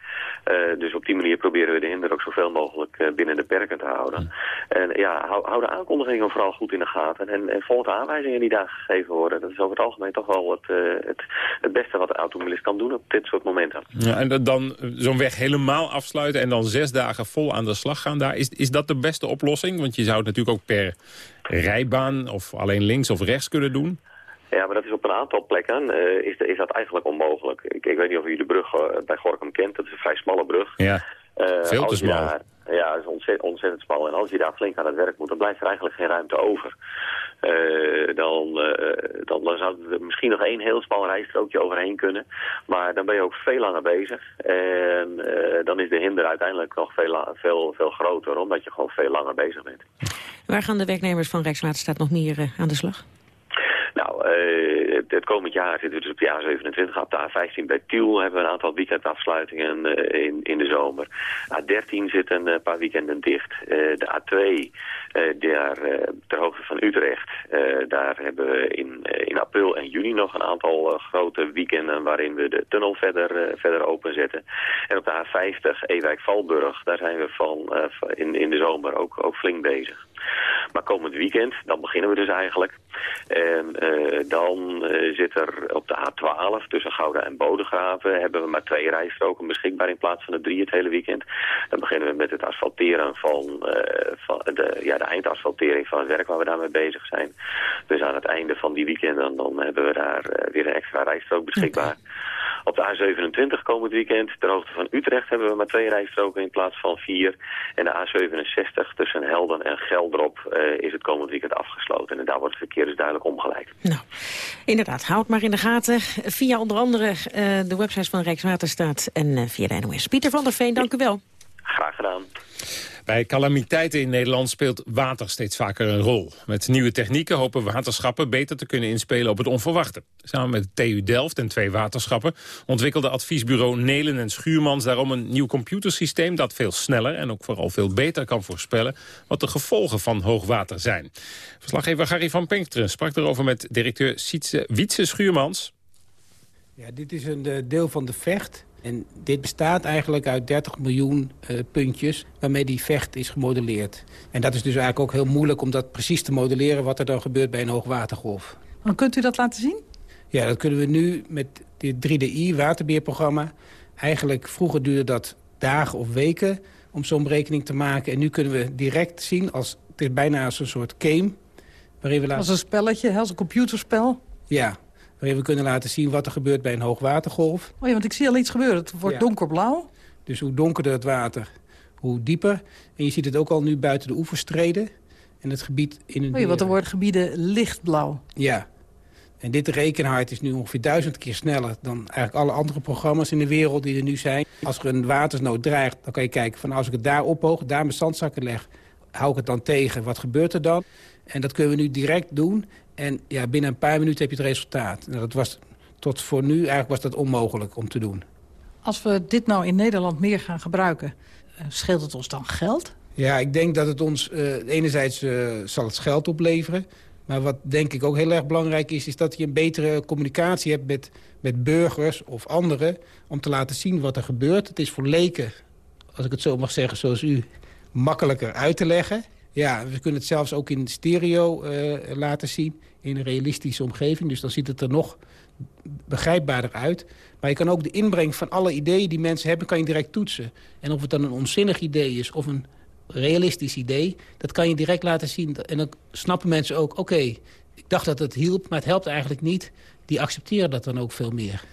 Dus op die manier proberen we de hinder ook zoveel mogelijk binnen de perken te houden. En ja, hou, hou de aankondigingen vooral goed in de gaten. En, en volg de aanwijzingen die daar gegeven worden. Dat is over het algemeen toch wel het, het, het beste wat de automobilist kan doen op dit soort momenten. Ja, en dan zo'n weg helemaal afsluiten en dan zes dagen vol aan de slag gaan daar. Is, is dat de beste oplossing? Want je zou het natuurlijk ook per rijbaan of alleen links of rechts kunnen doen. Ja, maar dat is op een aantal plekken eh, is, is dat eigenlijk onmogelijk. Ik, ik weet niet of u de brug eh, bij Gorkum kent. Dat is een vrij smalle brug. Ja, veel te smal. daar- ja, dat is ontzettend, ontzettend smal. En als je daar flink aan het werk moet, dan blijft er eigenlijk geen ruimte over. Eh, dan, eh, dan, dan zou er misschien nog één heel smal rijstrookje overheen kunnen. Maar dan ben je ook veel langer bezig. En eh, dan is de hinder uiteindelijk nog veel, veel, veel groter, omdat je gewoon veel langer bezig bent. Waar gaan de werknemers van Rijkswaterstaat nog meer eh, aan de slag? Nou, eh, het, komend jaar zitten we dus op de A27. Op de A15 bij Tiel hebben we een aantal weekendafsluitingen eh, in, in de zomer. A13 zitten een paar weekenden dicht. Eh, de A2, eh, daar, eh, ter hoogte van Utrecht, eh, daar hebben we in, eh, in april en juni nog een aantal eh, grote weekenden waarin we de tunnel verder, eh, verder openzetten. En op de A50, Ewijk-Valburg, daar zijn we eh, van- in, in de zomer ook, ook flink bezig. Maar komend weekend, dan beginnen we dus eigenlijk. En eh, dan eh, zit er op de A12 tussen Gouda en Bodegraven... hebben we maar twee rijstroken beschikbaar in plaats van de drie het hele weekend. Dan beginnen we met het asfalteren van, eh, van de, ja, de eindasfaltering van het werk waar we daarmee bezig zijn. Dus aan het einde van die weekenden dan hebben we daar weer een extra rijstrook beschikbaar. Op de A27 komend weekend, ter hoogte van Utrecht, hebben we maar twee rijstroken in plaats van vier. En de A67 tussen Helden en Geldrop eh, is het komend weekend afgesloten. En daar wordt het verkeer dus duidelijk omgeleid. Inderdaad, houd maar in de gaten. Via onder andere eh, de websites van Rijkswaterstaat en eh, via de NOS. Pieter van der Veen, dank u wel. Graag gedaan. Bij calamiteiten in Nederland speelt water steeds vaker een rol. Met nieuwe technieken hopen waterschappen beter te kunnen inspelen op het onverwachte. Samen met TU Delft en twee waterschappen ontwikkelde adviesbureau Nelen en Schuurmans daarom een nieuw computersysteem dat veel sneller en ook vooral veel beter kan voorspellen wat de gevolgen van hoogwater zijn. Verslaggever Gary van Penkteren sprak erover met directeur Wietse Schuurmans. Ja, dit is een eh, deel van de vecht. En dit bestaat eigenlijk uit 30 miljoen eh, puntjes waarmee die vecht is gemodelleerd. En dat is dus eigenlijk ook heel moeilijk om dat precies te modelleren... wat er dan gebeurt bij een hoogwatergolf. Dan kunt u dat laten zien? Ja, dat kunnen we nu met dit 3DI waterbeheerprogramma. Eigenlijk vroeger duurde dat dagen of weken om zo'n berekening te maken. En nu kunnen we direct zien, als, het is bijna als een soort game... Waarin we laten... Als een spelletje, als een computerspel. Ja, waarin we kunnen laten zien wat er gebeurt bij een hoogwatergolf. Oh ja, want ik zie al iets gebeuren. Het wordt Ja. donkerblauw. Dus hoe donkerder het water, hoe dieper. En je ziet het ook al nu buiten de oeverstreden. En het gebied in het Oh ja, want er worden gebieden lichtblauw. Ja. En dit rekenhard is nu ongeveer duizend keer sneller... dan eigenlijk alle andere programma's in de wereld die er nu zijn. Als er een watersnood dreigt, dan kan je kijken... van als ik het daar ophoog, daar mijn zandzakken leg... hou ik het dan tegen, wat gebeurt er dan? En dat kunnen we nu direct doen. En ja, binnen een paar minuten heb je het resultaat. Nou, dat was tot voor nu eigenlijk was dat onmogelijk om te doen. Als we dit nou in Nederland meer gaan gebruiken, eh, scheelt het ons dan geld? Ja, ik denk dat het ons... eh, enerzijds eh, zal het geld opleveren. Maar wat denk ik ook heel erg belangrijk is... is dat je een betere communicatie hebt met, met burgers of anderen... om te laten zien wat er gebeurt. Het is voor leken, als ik het zo mag zeggen, zoals u... makkelijker uit te leggen. Ja, we kunnen het zelfs ook in stereo eh, laten zien... in een realistische omgeving. Dus dan ziet het er nog begrijpbaarder uit. Maar je kan ook de inbreng van alle ideeën die mensen hebben... kan je direct toetsen. En of het dan een onzinnig idee is of een realistisch idee. Dat kan je direct laten zien. En dan snappen mensen ook, oké, ik dacht dat het hielp, maar het helpt eigenlijk niet. Die accepteren dat dan ook veel meer.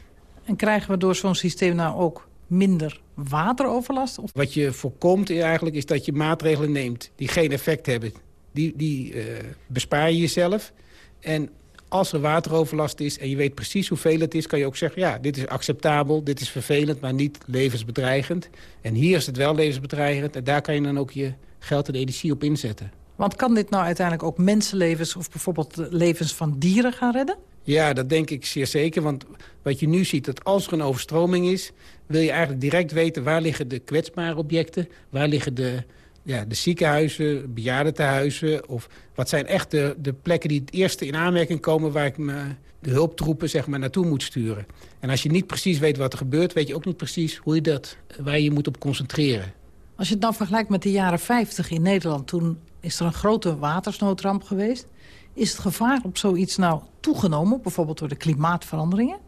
En krijgen we door zo'n systeem nou ook minder wateroverlast? Of? Wat je voorkomt eigenlijk is dat je maatregelen neemt die geen effect hebben. Die, die uh, bespaar je jezelf. En als er wateroverlast is en je weet precies hoeveel het is... kan je ook zeggen, ja, dit is acceptabel, dit is vervelend... maar niet levensbedreigend. En hier is het wel levensbedreigend... en daar kan je dan ook je geld en energie op inzetten. Want kan dit nou uiteindelijk ook mensenlevens... of bijvoorbeeld de levens van dieren gaan redden? Ja, dat denk ik zeer zeker. Want wat je nu ziet, dat als er een overstroming is... wil je eigenlijk direct weten waar liggen de kwetsbare objecten... waar liggen de, ja, de ziekenhuizen, bejaardentehuizen... of wat zijn echt de, de plekken die het eerste in aanmerking komen... waar ik me, de hulptroepen zeg maar, naartoe moet sturen. En als je niet precies weet wat er gebeurt... weet je ook niet precies hoe je dat, waar je je moet op concentreren. Als je het dan vergelijkt met de jaren 50 in Nederland... toen is er een grote watersnoodramp geweest... Is het gevaar op zoiets nou toegenomen, bijvoorbeeld door de klimaatveranderingen?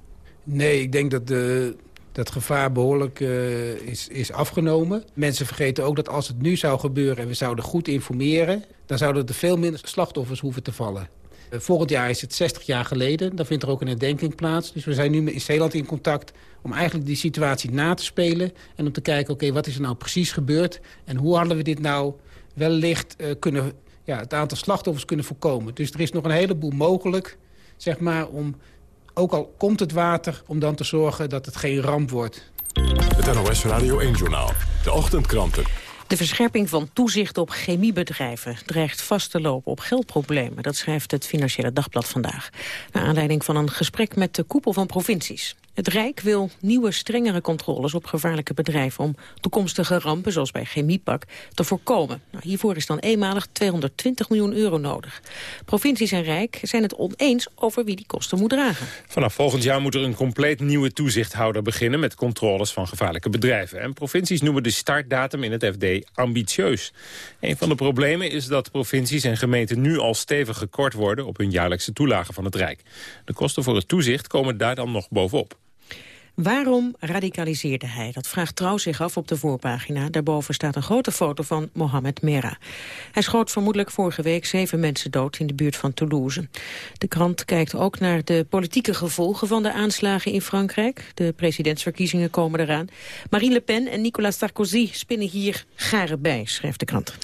Nee, ik denk dat de, dat gevaar behoorlijk uh, is, is afgenomen. Mensen vergeten ook dat als het nu zou gebeuren en we zouden goed informeren... dan zouden er veel minder slachtoffers hoeven te vallen. Uh, volgend jaar is het 60 jaar geleden. Dan vindt er ook een herdenking plaats. Dus we zijn nu in Zeeland in contact om eigenlijk die situatie na te spelen... en om te kijken, oké, wat is er nou precies gebeurd... en hoe hadden we dit nou wellicht uh, kunnen ja, het aantal slachtoffers kunnen voorkomen. Dus er is nog een heleboel mogelijk, zeg maar, om, ook al komt het water... om dan te zorgen dat het geen ramp wordt. Het NOS Radio 1-journaal. De ochtendkranten. De verscherping van toezicht op chemiebedrijven dreigt vast te lopen op geldproblemen. Dat schrijft het Financiële Dagblad vandaag. Naar aanleiding van een gesprek met de koepel van provincies. Het Rijk wil nieuwe, strengere controles op gevaarlijke bedrijven... om toekomstige rampen, zoals bij Chemiepak, te voorkomen. Nou, hiervoor is dan eenmalig 220 miljoen euro nodig. Provincies en Rijk zijn het oneens over wie die kosten moet dragen. Vanaf volgend jaar moet er een compleet nieuwe toezichthouder beginnen... met controles van gevaarlijke bedrijven. En provincies noemen de startdatum in het FD ambitieus. Een van de problemen is dat provincies en gemeenten nu al stevig gekort worden... op hun jaarlijkse toelagen van het Rijk. De kosten voor het toezicht komen daar dan nog bovenop. Waarom radicaliseerde hij? Dat vraagt Trouw zich af op de voorpagina. Daarboven staat een grote foto van Mohamed Merah. Hij schoot vermoedelijk vorige week zeven mensen dood in de buurt van Toulouse. De krant kijkt ook naar de politieke gevolgen van de aanslagen in Frankrijk. De presidentsverkiezingen komen eraan. Marine Le Pen en Nicolas Sarkozy spinnen hier garen bij, schrijft de krant.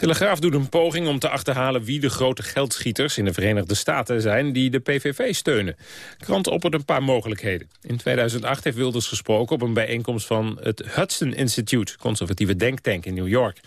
Telegraaf doet een poging om te achterhalen wie de grote geldschieters in de Verenigde Staten zijn die de PVV steunen. Krant oppert een paar mogelijkheden. In 2008 heeft Wilders gesproken op een bijeenkomst van het Hudson Institute, conservatieve denktank in New York.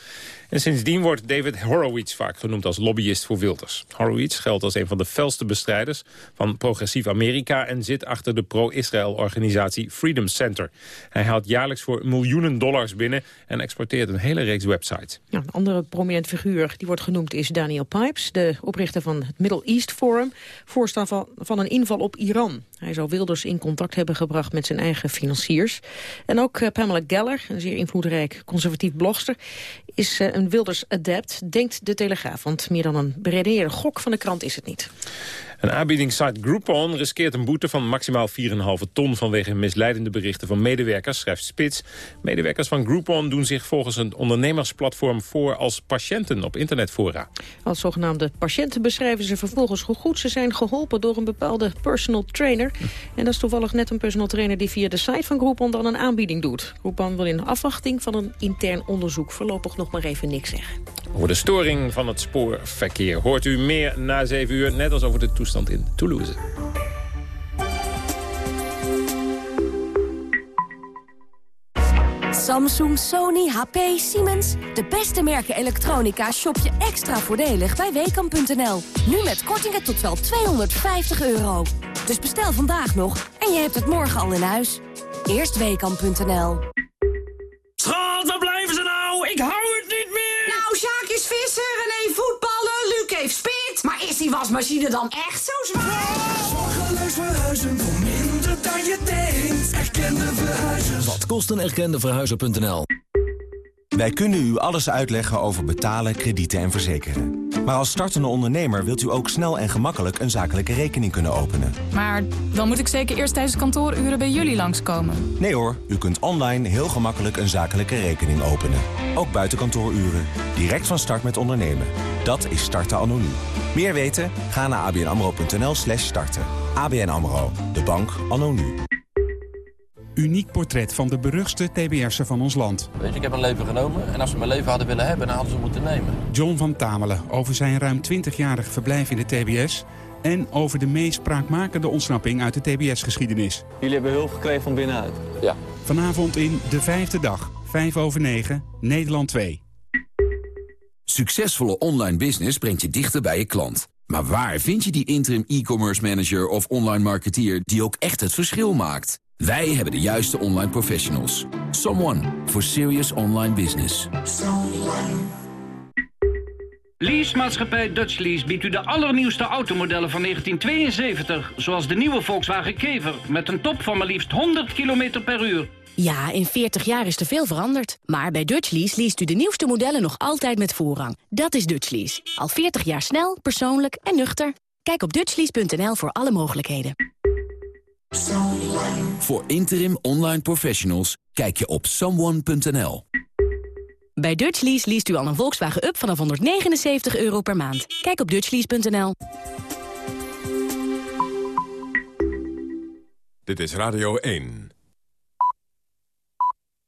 En sindsdien wordt David Horowitz vaak genoemd als lobbyist voor Wilders. Horowitz geldt als een van de felste bestrijders van progressief Amerika... en zit achter de pro-Israël-organisatie Freedom Center. Hij haalt jaarlijks voor miljoenen dollars binnen... en exporteert een hele reeks websites. Ja, andere prominent figuur die wordt genoemd is Daniel Pipes... de oprichter van het Middle East Forum, voorstander van een inval op Iran. Hij zou Wilders in contact hebben gebracht met zijn eigen financiers. En ook eh, Pamela Geller, een zeer invloedrijk conservatief blogster... is eh, een Wilders adept, denkt de Telegraaf. Want meer dan een beredeneerde gok van de krant is het niet. Een aanbiedingssite Groupon riskeert een boete van maximaal 4,5 ton... vanwege misleidende berichten van medewerkers, schrijft Spits. Medewerkers van Groupon doen zich volgens een ondernemersplatform voor... als patiënten op internetfora. Als zogenaamde patiënten beschrijven ze vervolgens hoe goed ze zijn geholpen... door een bepaalde personal trainer. En dat is toevallig net een personal trainer die via de site van Groupon... dan een aanbieding doet. Groupon wil in afwachting van een intern onderzoek... voorlopig nog maar even niks zeggen. Over de storing van het spoorverkeer hoort u meer na 7 uur... net als over de toestand in Toulouse. Samsung, Sony, HP, Siemens. De beste merken elektronica shop je extra voordelig bij Weekamp.nl. Nu met kortingen tot wel 250 euro. Dus bestel vandaag nog en je hebt het morgen al in huis. Eerst Weekamp.nl. Schat, waar blijven ze nou? Ik hou Visser, René voetballen, Luc heeft spit. Maar is die wasmachine dan echt zo zwaar? Zorgeloos verhuizen voor minder dan je denkt. Erkende verhuizers. Wat kost een erkende verhuizer.nl? Wij kunnen u alles uitleggen over betalen, kredieten en verzekeren. Maar als startende ondernemer wilt u ook snel en gemakkelijk een zakelijke rekening kunnen openen. Maar dan moet ik zeker eerst tijdens kantooruren bij jullie langskomen. Nee hoor, u kunt online heel gemakkelijk een zakelijke rekening openen. Ook buiten kantooruren. Direct van start met ondernemen. Dat is starten nu. Meer weten? Ga naar abnamro.nl slash starten. ABN AMRO, de bank anno nu. Uniek portret van de beruchtste TBS'er van ons land. Weet je, ik heb een leven genomen en als ze mijn leven hadden willen hebben, dan hadden ze moeten nemen. John van Tamelen over zijn ruim 20-jarig verblijf in de TBS... en over de meest spraakmakende ontsnapping uit de TBS-geschiedenis. Jullie hebben hulp gekregen van binnenuit? Ja. Vanavond in De Vijfde Dag, 5 over 9, Nederland 2. Succesvolle online business brengt je dichter bij je klant. Maar waar vind je die interim e-commerce manager of online marketeer... die ook echt het verschil maakt? Wij hebben de juiste online professionals. Someone for serious online business. Leasemaatschappij Dutch Lease biedt u de allernieuwste automodellen van 1972... zoals de nieuwe Volkswagen Kever met een top van maar liefst 100 km per uur. Ja, in 40 jaar is er veel veranderd. Maar bij Dutch Lease leest u de nieuwste modellen nog altijd met voorrang. Dat is Dutch Lease. Al 40 jaar snel, persoonlijk en nuchter. Kijk op dutchlease.nl voor alle mogelijkheden. Voor interim online professionals kijk je op someone.nl. Bij Dutch Lease leest u al een Volkswagen Up vanaf 179 euro per maand. Kijk op dutchlease.nl. Dit is Radio 1.